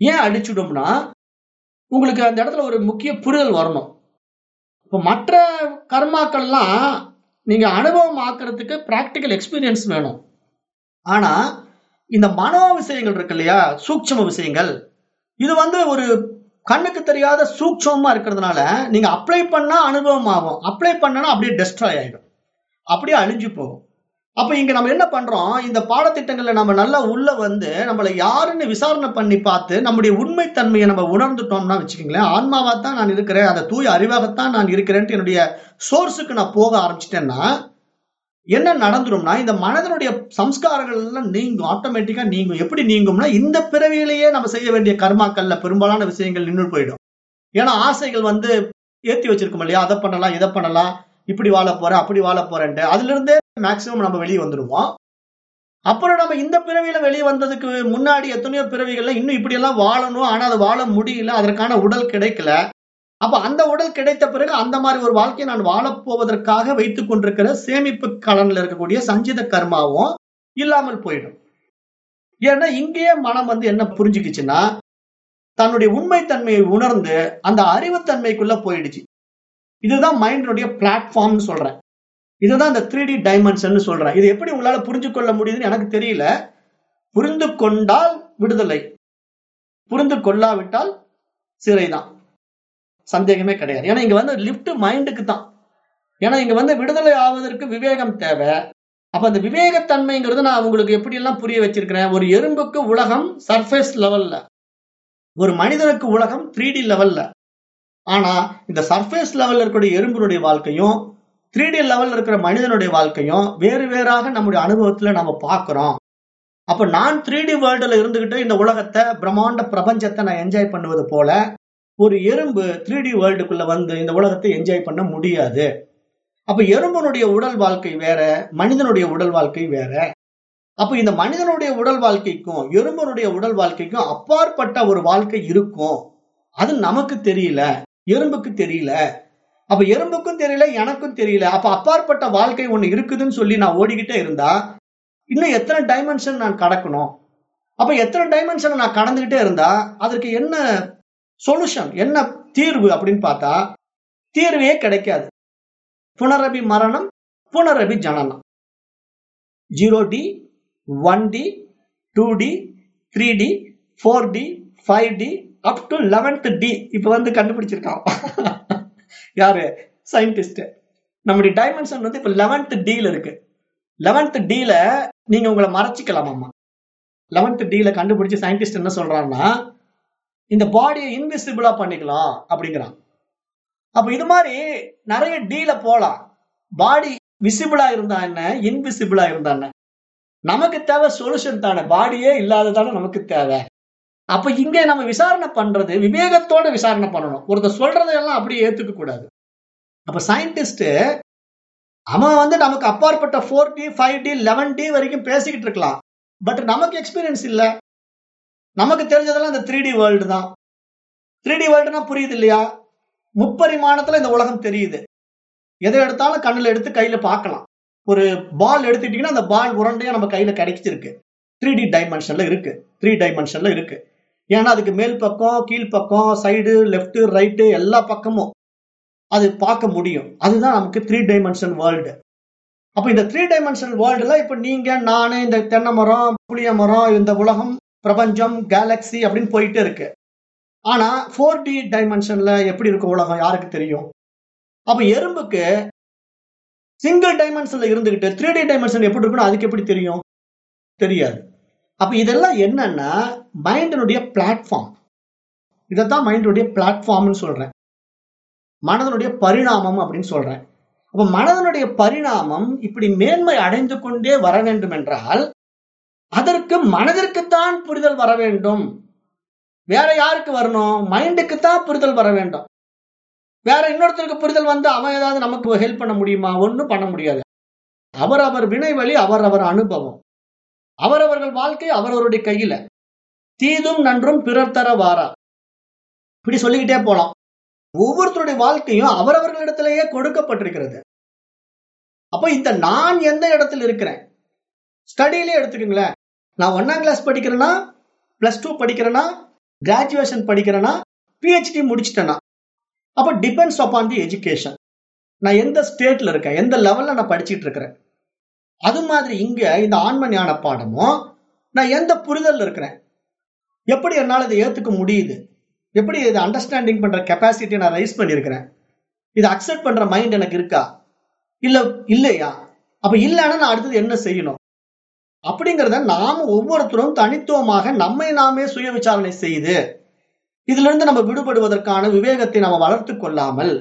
ஏன் அழிச்சிடும்னா உங்களுக்கு அந்த இடத்துல ஒரு முக்கிய புரிதல் வரணும். இப்போ மற்ற கர்மாக்கள்லாம் நீங்க அனுபவம் ஆக்குறதுக்கு பிராக்டிக்கல் எக்ஸ்பீரியன்ஸ் வேணும். ஆனா இந்த மனோ விஷயங்கள் இருக்கு இல்லையா? சூட்சம விஷயங்கள். இது வந்து ஒரு கண்ணுக்கு தெரியாத சூட்சமா இருக்கிறதுனால நீங்க அப்ளை பண்ணா அனுபவம் ஆகும். அப்ளை பண்ணனா அப்படியே டெஸ்ட்ராய் ஆயிடும். அப்படியே அழிஞ்சு போகும். அப்ப இங்க நம்ம என்ன பண்றோம்? இந்த பாடத்திட்டங்களை நம்ம நல்லா உள்ள வந்து நம்மளை யாருன்னு விசாரணை பண்ணி பார்த்து நம்முடைய உண்மைத்தன்மையை நம்ம உணர்ந்துட்டோம்னா வச்சுக்கோங்களேன் ஆன்மாவா தான் நான் இருக்கிறேன் அந்த தூய அறிவாகத்தான் நான் இருக்கிறேன்ட்டு என்னுடைய சோர்ஸுக்கு நான் போக ஆரம்பிச்சிட்டேன்னா என்ன நடந்துரும்னா இந்த மனதனுடைய சம்ஸ்காரங்கள் எல்லாம் நீங்கும் ஆட்டோமேட்டிக்கா நீங்கும். எப்படி நீங்கும்னா இந்த பிறவியிலேயே நம்ம செய்ய வேண்டிய கர்மாக்கள்ல பெரும்பாலான விஷயங்கள் நின்று போயிடும். ஏன்னா ஆசைகள் வந்து ஏத்தி வச்சிருக்கோம் இல்லையா? அதை பண்ணலாம் இதை பண்ணலாம் இப்படி வாழ போறேன் அப்படி வாழ போறேன்ட்டு. அதுல இருந்தே மேக்சிமம் நம்ம வெளியே வந்துடுவோம். அப்புறம் நம்ம இந்த பிறவியில வெளியே வந்ததுக்கு முன்னாடி எத்தனையோ பிறவிகள்ல இன்னும் இப்படி எல்லாம் வாழணும். ஆனா அது வாழ முடியல. அதற்கான உடல் கிடைக்கல. அப்ப அந்த உடல் கிடைத்த பிறகு அந்த மாதிரி ஒரு வாழ்க்கையை நான் வாழப்போவதற்காக வைத்துக் கொண்டிருக்கிற சேமிப்பு கலன்ல இருக்கக்கூடிய சஞ்சித கர்மாவும் இல்லாமல் போயிடும். ஏன்னா இங்கேயே மனம் வந்து என்ன புரிஞ்சுக்கிச்சுன்னா தன்னுடைய உண்மைத்தன்மையை உணர்ந்து அந்த அறிவுத்தன்மைக்குள்ள போயிடுச்சு. இதுதான் மைண்டினுடைய பிளாட்ஃபார்ம்னு சொல்றேன். இதுதான் இந்த த்ரீ டி டைமென்ஷன் சொல்றேன். இது எப்படி உங்களால புரிஞ்சு கொள்ள முடியுதுன்னு எனக்கு தெரியல. புரிந்து கொண்டால் விடுதலை. புரிந்து கொள்ளாவிட்டால் சிறைதான். சந்தேகமே கிடையாது. ஏன்னா இங்க வந்து லிப்ட் மைண்டுக்கு தான். ஏன்னா இங்க வந்து விடுதலை ஆவதற்கு விவேகம் தேவை. அப்ப அந்த விவேகத்தன்மைங்கிறது நான் உங்களுக்கு எப்படி எல்லாம் புரிய வச்சிருக்கிறேன்? ஒரு எறும்புக்கு உலகம் சர்ஃபேஸ் லெவல்ல ஒரு மனிதனுக்கு உலகம் த்ரீ டி லெவல்ல ஆனா இந்த சர்ஃபேஸ் லெவல்ல இருக்கக்கூடிய எறும்பினுடைய வாழ்க்கையும் த்ரீ டி லெவலில் இருக்கிற மனிதனுடைய வாழ்க்கையும் வேறு வேறாக நம்முடைய அனுபவத்துல நம்ம பார்க்குறோம். அப்ப நான் த்ரீ டி வேர்ல்டுல இருந்துகிட்டு இந்த உலகத்தை பிரம்மாண்ட பிரபஞ்சத்தை நான் என்ஜாய் பண்ணுவது போல ஒரு எறும்பு த்ரீ டி வேர்ல்டுக்குள்ள வந்து இந்த உலகத்தை என்ஜாய் பண்ண முடியாது. அப்ப எறும்பனுடைய உடல் வாழ்க்கை வேற மனிதனுடைய உடல் வாழ்க்கை வேற. அப்ப இந்த மனிதனுடைய உடல் வாழ்க்கைக்கும் எறும்பனுடைய உடல் வாழ்க்கைக்கும் அப்பாற்பட்ட ஒரு வாழ்க்கை இருக்கும். அது நமக்கு தெரியல எறும்புக்கு தெரியல. அப்ப எறும்புக்கும் தெரியல எனக்கும் தெரியல. அப்ப அப்பாற்பட்ட வாழ்க்கை ஒண்ணு இருக்குதுன்னு சொல்லி நான் ஓடிக்கிட்டே இருந்தா இன்னும் எத்தனை டைமென்ஷன் நான் கடக்கணும்? அப்ப எத்தனை டைமென்ஷன் நான் கடந்துகிட்டே இருந்தா அதற்கு என்ன சொல்யூஷன் என்ன தீர்வு அப்படின்னு பார்த்தா தீர்வே கிடைக்காது. புனரபி மரணம் புனரபி ஜனனம். Zero D one D two D three D four D five D up to eleventh D. இப்ப வந்து கண்டுபிடிச்சிருக்கான். யாரு? சயின்டிஸ்ட் நம்முடைய டைமென்ஷன் வந்து இப்ப லெவன்த் டில இருக்கு. லெவன்த் டில நீங்க உங்களை மறைச்சிக்கலாமாம்மா. லெவன்த் டில கண்டுபிடிச்சு சயின்டிஸ்ட் என்ன சொல்றான்னா இந்த பாடியை இன்விசிபிளா பண்ணிக்கலாம் அப்படிங்கிறான். அப்ப இது மாதிரி நிறைய டீல போலாம். பாடி விசிபிளா இருந்தா என்ன? இன்விசிபிளா இருந்தா என்ன? நமக்கு தேவை சொல்யூஷன் தானே. பாடியே இல்லாததானே நமக்கு தேவை. அப்ப இங்கே நம்ம விசாரணை பண்றது விவேகத்தோட விசாரணை பண்ணணும். ஒருத்தர் சொல்றதையெல்லாம் அப்படியே ஏத்துக்க கூடாது. அப்ப சயின்டிஸ்ட் அவன் வந்து நமக்கு அப்பாற்பட்ட four D five D eleven D வரைக்கும் பேசிக்கிட்டு இருக்கலாம். பட் நமக்கு எக்ஸ்பீரியன்ஸ் இல்லை. நமக்கு தெரிஞ்சதெல்லாம் இந்த த்ரீ டி வேர்ல்டு தான். த்ரீ டி வேர்ல்டுனா புரியுது இல்லையா? முப்பரிமாணத்துல இந்த உலகம் தெரியுது. எதை எடுத்தாலும் கண்ணில் எடுத்து கையில பார்க்கலாம். ஒரு பால் எடுத்துட்டீங்கன்னா அந்த பால் உரண்டையும் நம்ம கையில கிடைச்சிருக்கு. த்ரீ டி டைமென்ஷன்ல இருக்கு. த்ரீ டைமென்ஷன்ல இருக்கு. ஏன்னா அதுக்கு மேல் பக்கம் கீழ்ப்பக்கம் சைடு லெஃப்ட் ரைட்டு எல்லா பக்கமும் அது பார்க்க முடியும். அதுதான் நமக்கு த்ரீ டைமென்ஷன் வேர்ல்டு அப்போ இந்த த்ரீ டைமென்ஷன் வேர்ல்டுல இப்ப நீங்க நான் இந்த தென்னை மரம் புளிய மரம் இந்த உலகம் பிரபஞ்சம் கேலக்ஸி அப்படின்னு போயிட்டே இருக்கு. ஆனா ஃபோர் டி டைமென்ஷன்ல எப்படி இருக்கும் உலகம்? யாருக்கு தெரியும்? அப்ப எறும்புக்கு சிங்கிள் டைமென்ஷன்ல இருந்துகிட்டு த்ரீ டி டைமென்ஷன் எப்படி இருக்குன்னு அதுக்கு எப்படி தெரியும்? தெரியாது. அப்ப இதெல்லாம் என்னன்னா மைண்டினுடைய பிளாட்ஃபார்ம் இதைத்தான் மைண்டினுடைய பிளாட்ஃபார்ம்னு சொல்றேன். மனதனுடைய பரிணாமம் அப்படின்னு சொல்றேன். அப்ப மனதனுடைய பரிணாமம் இப்படி மேன்மை அடைந்து கொண்டே வர வேண்டும் என்றால் அதற்கு மனதிற்குத்தான் புரிதல் வர வேண்டும். வேற யாருக்கு வரணும்? மைண்டுக்கு தான் புரிதல் வர வேண்டும். வேற இன்னொருத்தருக்கு புரிதல் வந்து அவன் ஏதாவது நமக்கு ஹெல்ப் பண்ண முடியுமா? ஒன்றும் பண்ண முடியாது. அவர் அவர் வினை வழி அவர் அவர் அனுபவம். அவரவர்கள் வாழ்க்கை அவரவருடைய கையில. தீதும் நன்றும் பிறர் தர வாரா. இப்படி சொல்லிக்கிட்டே போலாம். ஒவ்வொருத்தருடைய வாழ்க்கையும் அவரவர்களிடத்திலேயே கொடுக்கப்பட்டிருக்கிறது. அப்ப இந்த நான் எந்த இடத்துல இருக்கிறேன்? ஸ்டடியிலே எடுத்துக்கோங்களேன். நான் ஒன்னாம் கிளாஸ் படிக்கிறேன்னா பிளஸ் டூ படிக்கிறேன்னா கிராஜுவேஷன் படிக்கிறேன்னா பிஹெச்டி முடிச்சிட்டேன்னா அப்ப டிபெண்ட்ஸ் அப்பான் தி எஜுகேஷன் நான் எந்த ஸ்டேட்ல இருக்கேன்? எந்த லெவல்ல நான் படிச்சிட்டு இருக்கிறேன்? அது மாதிரி இங்க இந்த ஆன்ம ஞான பாடமும் நான் எந்த புரிதல் இருக்கிறேன்? எப்படி என்னால் இதை ஏத்துக்க முடியுது? எப்படி இதை அண்டர்ஸ்டாண்டிங் பண்ற கெப்பாசிட்டியை நான் ரைஸ் பண்ணியிருக்கிறேன்? இதை அக்செப்ட் பண்ற மைண்ட் எனக்கு இருக்கா? இல்ல இல்லையா? அப்ப இல்லைன்னா நான் அடுத்தது என்ன செய்யணும்? அப்படிங்கிறத நாம ஒவ்வொருத்தரும் தனித்துவமாக நம்மை நாமே சுய விசாரணை செய்து இதுல இருந்து நம்ம விடுபடுவதற்கான விவேகத்தை நம்ம வளர்த்து கொள்ளாமல்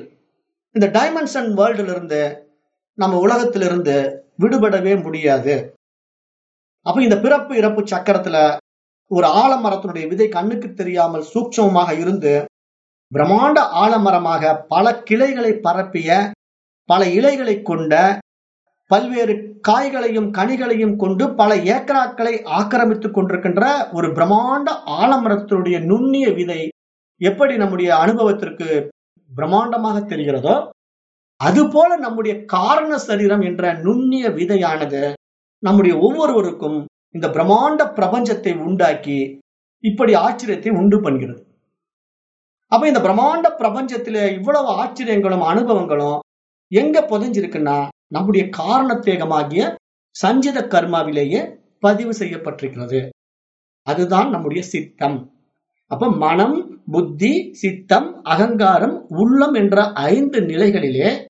இந்த டைமென்ஷன் வேர்ல்டுல இருந்து நம்ம உலகத்திலிருந்து விடுபடவே முடியாது. அப்ப இந்த பிறப்பு இறப்பு சக்கரத்துல ஒரு ஆலமரத்தினுடைய விதை கண்ணுக்கு தெரியாமல் சூட்சமமாக இருந்து பிரம்மாண்ட ஆலமரமாக பல கிளைகளை பரப்பிய பல இலைகளை கொண்ட பல்வேறு காய்களையும் கனிகளையும் கொண்டு பல ஏக்கராக்களை ஆக்கிரமித்துக் கொண்டிருக்கின்ற ஒரு பிரம்மாண்ட ஆலமரத்தினுடைய நுண்ணிய விதை எப்படி நம்முடைய அனுபவத்திற்கு பிரம்மாண்டமாக தெரிகிறதோ அதுபோல நம்முடைய காரண சரீரம் என்ற நுண்ணிய விதையானது நம்முடைய ஒவ்வொருவருக்கும் இந்த பிரம்மாண்ட பிரபஞ்சத்தை உண்டாக்கி இப்படி ஆச்சரியத்தை உண்டு பண்ணுகிறது. அப்ப இந்த பிரம்மாண்ட பிரபஞ்சத்துல இவ்வளவு ஆச்சரியங்களும் அனுபவங்களும் எங்க புதைஞ்சிருக்குன்னா நம்முடைய காரணத்தேகமாகிய சஞ்சித கர்மாவிலேயே பதிவு செய்யப்பட்டிருக்கிறது. அதுதான் நம்முடைய சித்தம். அப்ப மனம் புத்தி சித்தம் அகங்காரம் உள்ளம் என்ற ஐந்து நிலைகளிலே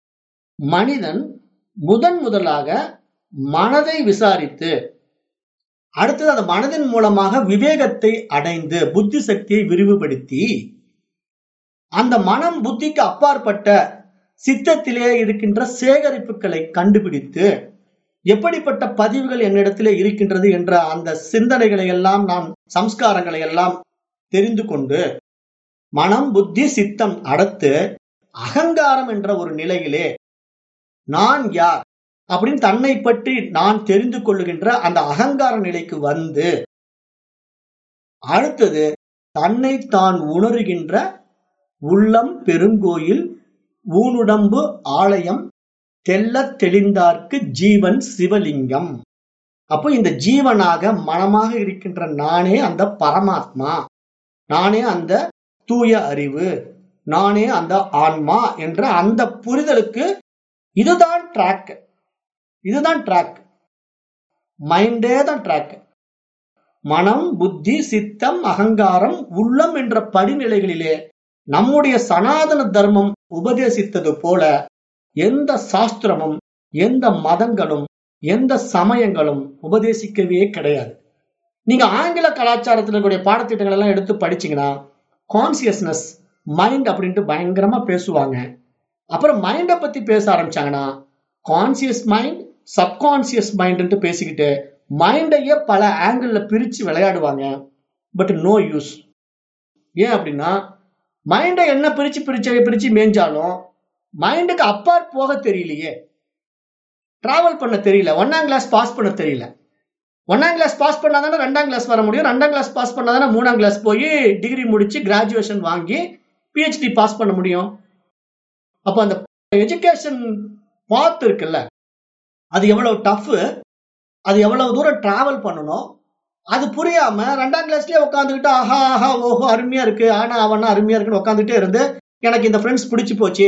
மனிதன் முதன் முதலாக மனதை விசாரித்து அடுத்தது அந்த மனதின் மூலமாக விவேகத்தை அடைந்து புத்தி சக்தியை விரிவுபடுத்தி அந்த மனம் புத்திக்கு அப்பாற்பட்ட சித்தத்திலே இருக்கின்ற சேகரிப்புகளை கண்டுபிடித்து எப்படிப்பட்ட பதிவுகள் என்னிடத்திலே இருக்கின்றது என்ற அந்த சிந்தனைகளை எல்லாம் நாம் சம்ஸ்காரங்களை எல்லாம் தெரிந்து கொண்டு மனம் புத்தி சித்தம் அடுத்து அகங்காரம் என்ற ஒரு நிலையிலே நான் யார்? அப்படின்னு தன்னை பற்றி நான் தெரிந்து கொள்ளுகின்ற அந்த அகங்கார நிலைக்கு வந்து அடுத்தது தன்னை தான் உணர்கின்ற உள்ளம் பெருங்கோயில் ஊனுடம்பு ஆலயம் தெல்ல தெளிந்தார்க்கு ஜீவன் சிவலிங்கம். அப்போ இந்த ஜீவனாக மனமாக இருக்கின்ற நானே அந்த பரமாத்மா நானே அந்த தூய அறிவு நானே அந்த ஆன்மா என்ற அந்த புரிதலுக்கு இதுதான் ட்ராக் இதுதான் ட்ராக் மைண்டே தான் ட்ராக் மனம் புத்தி சித்தம் அகங்காரம் உள்ளம் என்ற படிநிலைகளிலே நம்முடைய சனாதன தர்மம் உபதேசித்தது போல எந்த சாஸ்திரமும் எந்த மதங்களும் எந்த சமயங்களும் உபதேசிக்கவே கிடையாது. நீங்க ஆங்கில கலாச்சாரத்தில் இருக்கக்கூடிய பாடத்திட்டங்கள் எல்லாம் எடுத்து படிச்சீங்கன்னா கான்சியஸ்னஸ் மைண்ட் அப்படின்ட்டு பயங்கரமா பேசுவாங்க. அப்புறம் மைண்டை பத்தி பேச ஆரம்பிச்சாங்கன்னா கான்சியஸ் மைண்ட் சப்கான்சியஸ் மைண்டுன்ட்டு பேசிக்கிட்டு மைண்டையே பல ஆங்கிளில் பிரித்து விளையாடுவாங்க. பட் நோ யூஸ் ஏன் அப்படின்னா மைண்டை என்ன பிரித்து பிரிச்சு பிரித்து மேய்ஞ்சாலும் மைண்டுக்கு அப்பார் போக தெரியலையே. ட்ராவல் பண்ண தெரியல. ஒன்னாம் கிளாஸ் பாஸ் பண்ண தெரியல. ஒன்னாம் கிளாஸ் பாஸ் பண்ணாதானே ரெண்டாம் கிளாஸ் வர முடியும். ரெண்டாம் கிளாஸ் பாஸ் பண்ணாதானே மூணாம் கிளாஸ் போய் டிகிரி முடித்து கிராஜுவேஷன் வாங்கி பிஹெச்டி பாஸ் பண்ண முடியும். அப்போ அந்த எஜுகேஷன் பாத் இருக்குல்ல அது எவ்வளவு டஃப் அது எவ்வளவு தூரம் டிராவல் பண்ணணும் அது புரியாம ரெண்டாம் கிளாஸ்லயே உட்காந்துக்கிட்டு ஆஹா ஆஹா ஓஹோ அருமையா இருக்கு ஆனா அவனா அருமையா இருக்குன்னு உட்காந்துட்டே இருந்து எனக்கு இந்த ஃப்ரெண்ட்ஸ் பிடிச்சு போச்சு.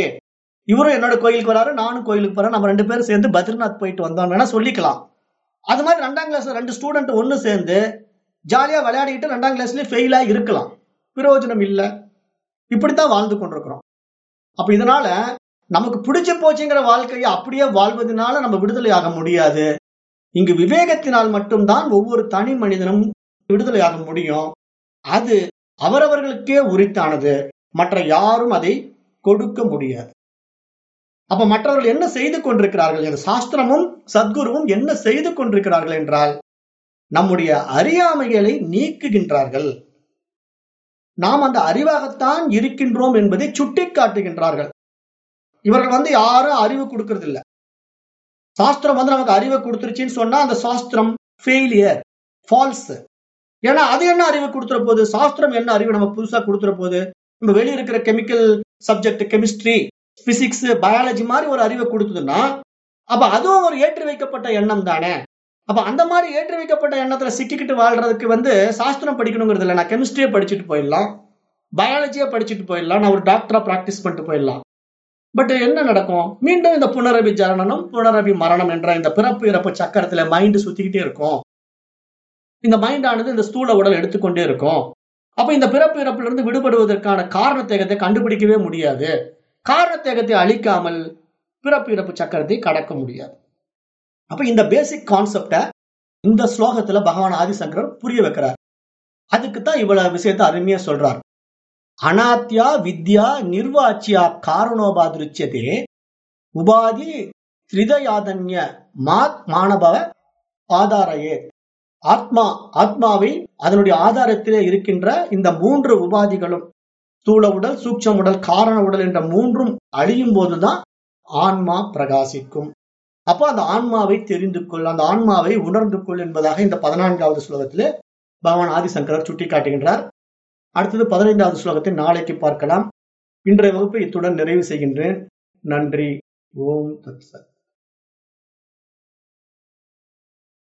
இவரும் என்னோட கோயிலுக்கு வராரு நானும் கோயிலுக்கு போறேன் நம்ம ரெண்டு பேரும் சேர்ந்து பத்ரிநாத் போயிட்டு வந்தோம் வேணா சொல்லிக்கலாம். அது மாதிரி ரெண்டாம் கிளாஸ் ரெண்டு ஸ்டூடெண்ட் ஒன்று சேர்ந்து ஜாலியா விளையாடிட்டு ரெண்டாம் கிளாஸ்லயே ஃபெயிலா இருக்கலாம். பிரயோஜனம் இல்லை. இப்படித்தான் வாழ்ந்து கொண்டிருக்கிறோம். அப்ப இதனால நமக்கு பிடிச்சு போச்சுங்கிற வாழ்க்கையை அப்படியே வாழ்வதனால நம்ம விடுதலை ஆக முடியாது. இங்கு விவேகத்தினால் மட்டும்தான் ஒவ்வொரு தனி மனிதனும் விடுதலை ஆக முடியும். அது அவரவர்களுக்கே உரித்தானது. மற்ற யாரும் அதை கொடுக்க முடியாது. அப்ப மற்றவர்கள் என்ன செய்து கொண்டிருக்கிறார்கள் இந்த சாஸ்திரமும் சத்குருவும் என்ன செய்து கொண்டிருக்கிறார்கள் என்றால் நம்முடைய அறியாமைகளை நீக்குகின்றார்கள். நாம் அந்த அறிவாகத்தான் இருக்கின்றோம் என்பதை சுட்டி காட்டுகின்றார்கள் இவர்கள் வந்து யாரும் அறிவு கொடுக்கறது இல்ல சாஸ்திரம் வந்து நமக்கு அறிவை கொடுத்துருச்சுன்னு சொன்னா அந்த சாஸ்திரம் ஃபெயிலியர் ஃபால்ஸ் ஏன்னா அது என்ன அறிவு கொடுத்துற போது? சாஸ்திரம் என்ன அறிவு நம்ம புதுசா கொடுத்துற போது? நம்ம வெளியே இருக்கிற chemical subject chemistry physics biology மாதிரி ஒரு அறிவை கொடுத்ததுன்னா அப்ப அதுவும் ஒரு ஏற்றி வைக்கப்பட்ட எண்ணம் தானே? அப்ப அந்த மாதிரி ஏற்றி வைக்கப்பட்ட எண்ணத்துல சிக்கிக்கிட்டு வாழ்றதுக்கு வந்து சாஸ்திரம் படிக்கணுங்கிறது இல்லை. நான் கெமிஸ்ட்ரியை படிச்சுட்டு போயிடலாம். பயாலஜியை படிச்சுட்டு போயிடலாம். நான் ஒரு டாக்டரா பிராக்டிஸ் பண்ணிட்டு போயிடலாம். பட் என்ன நடக்கும்? மீண்டும் இந்த புனரபி ஜனனம் புனரபி மரணம் என்ற இந்த பிறப்பு இறப்பு சக்கரத்துல மைண்ட் சுத்திக்கிட்டே இருக்கும். இந்த மைண்ட் ஆனது இந்த ஸ்தூல உடல் எடுத்துக்கொண்டே இருக்கும். அப்ப இந்த பிறப்பு இறப்புல இருந்து விடுபடுவதற்கான காரணத்தேகத்தை கண்டுபிடிக்கவே முடியாது. காரணத்தேகத்தை அழிக்காமல் பிறப்பு இறப்பு சக்கரத்தை கடக்க முடியாது. அப்ப இந்த பேசிக் கான்செப்ட இந்த ஸ்லோகத்துல பகவான் ஆதிசங்கரர் புரிய வைக்கிறார். அதுக்கு தான் இவ்வளவு விஷயத்த அருமையா சொல்றார். அனாத்யா வித்யா நிர்வாச்சியா காரணோபாதிருச்சியதே உபாதி திரிதயாதன்ய மாத் மானபவ ஆதாரையே. ஆத்மா ஆத்மாவை அதனுடைய ஆதாரத்திலே இருக்கின்ற இந்த மூன்று உபாதிகளும் ஸ்தூல உடல் சூட்சம் உடல் காரண உடல் என்ற மூன்றும் அழியும் போதுதான் ஆன்மா பிரகாசிக்கும். அப்போ அந்த ஆன்மாவை தெரிந்து கொள் அந்த ஆன்மாவை உணர்ந்து கொள் என்பதாக இந்த பதினான்காவது ஸ்லோகத்திலே பகவான் ஆதிசங்கரர் சுட்டி காட்டுகின்றார் அடுத்தது பதினைந்தாவது ஸ்லோகத்தை நாளைக்கு பார்க்கலாம். இன்றைய வகுப்பு இத்துடன் நிறைவு செய்கின்றேன். நன்றி. ஓம் தத் சத்.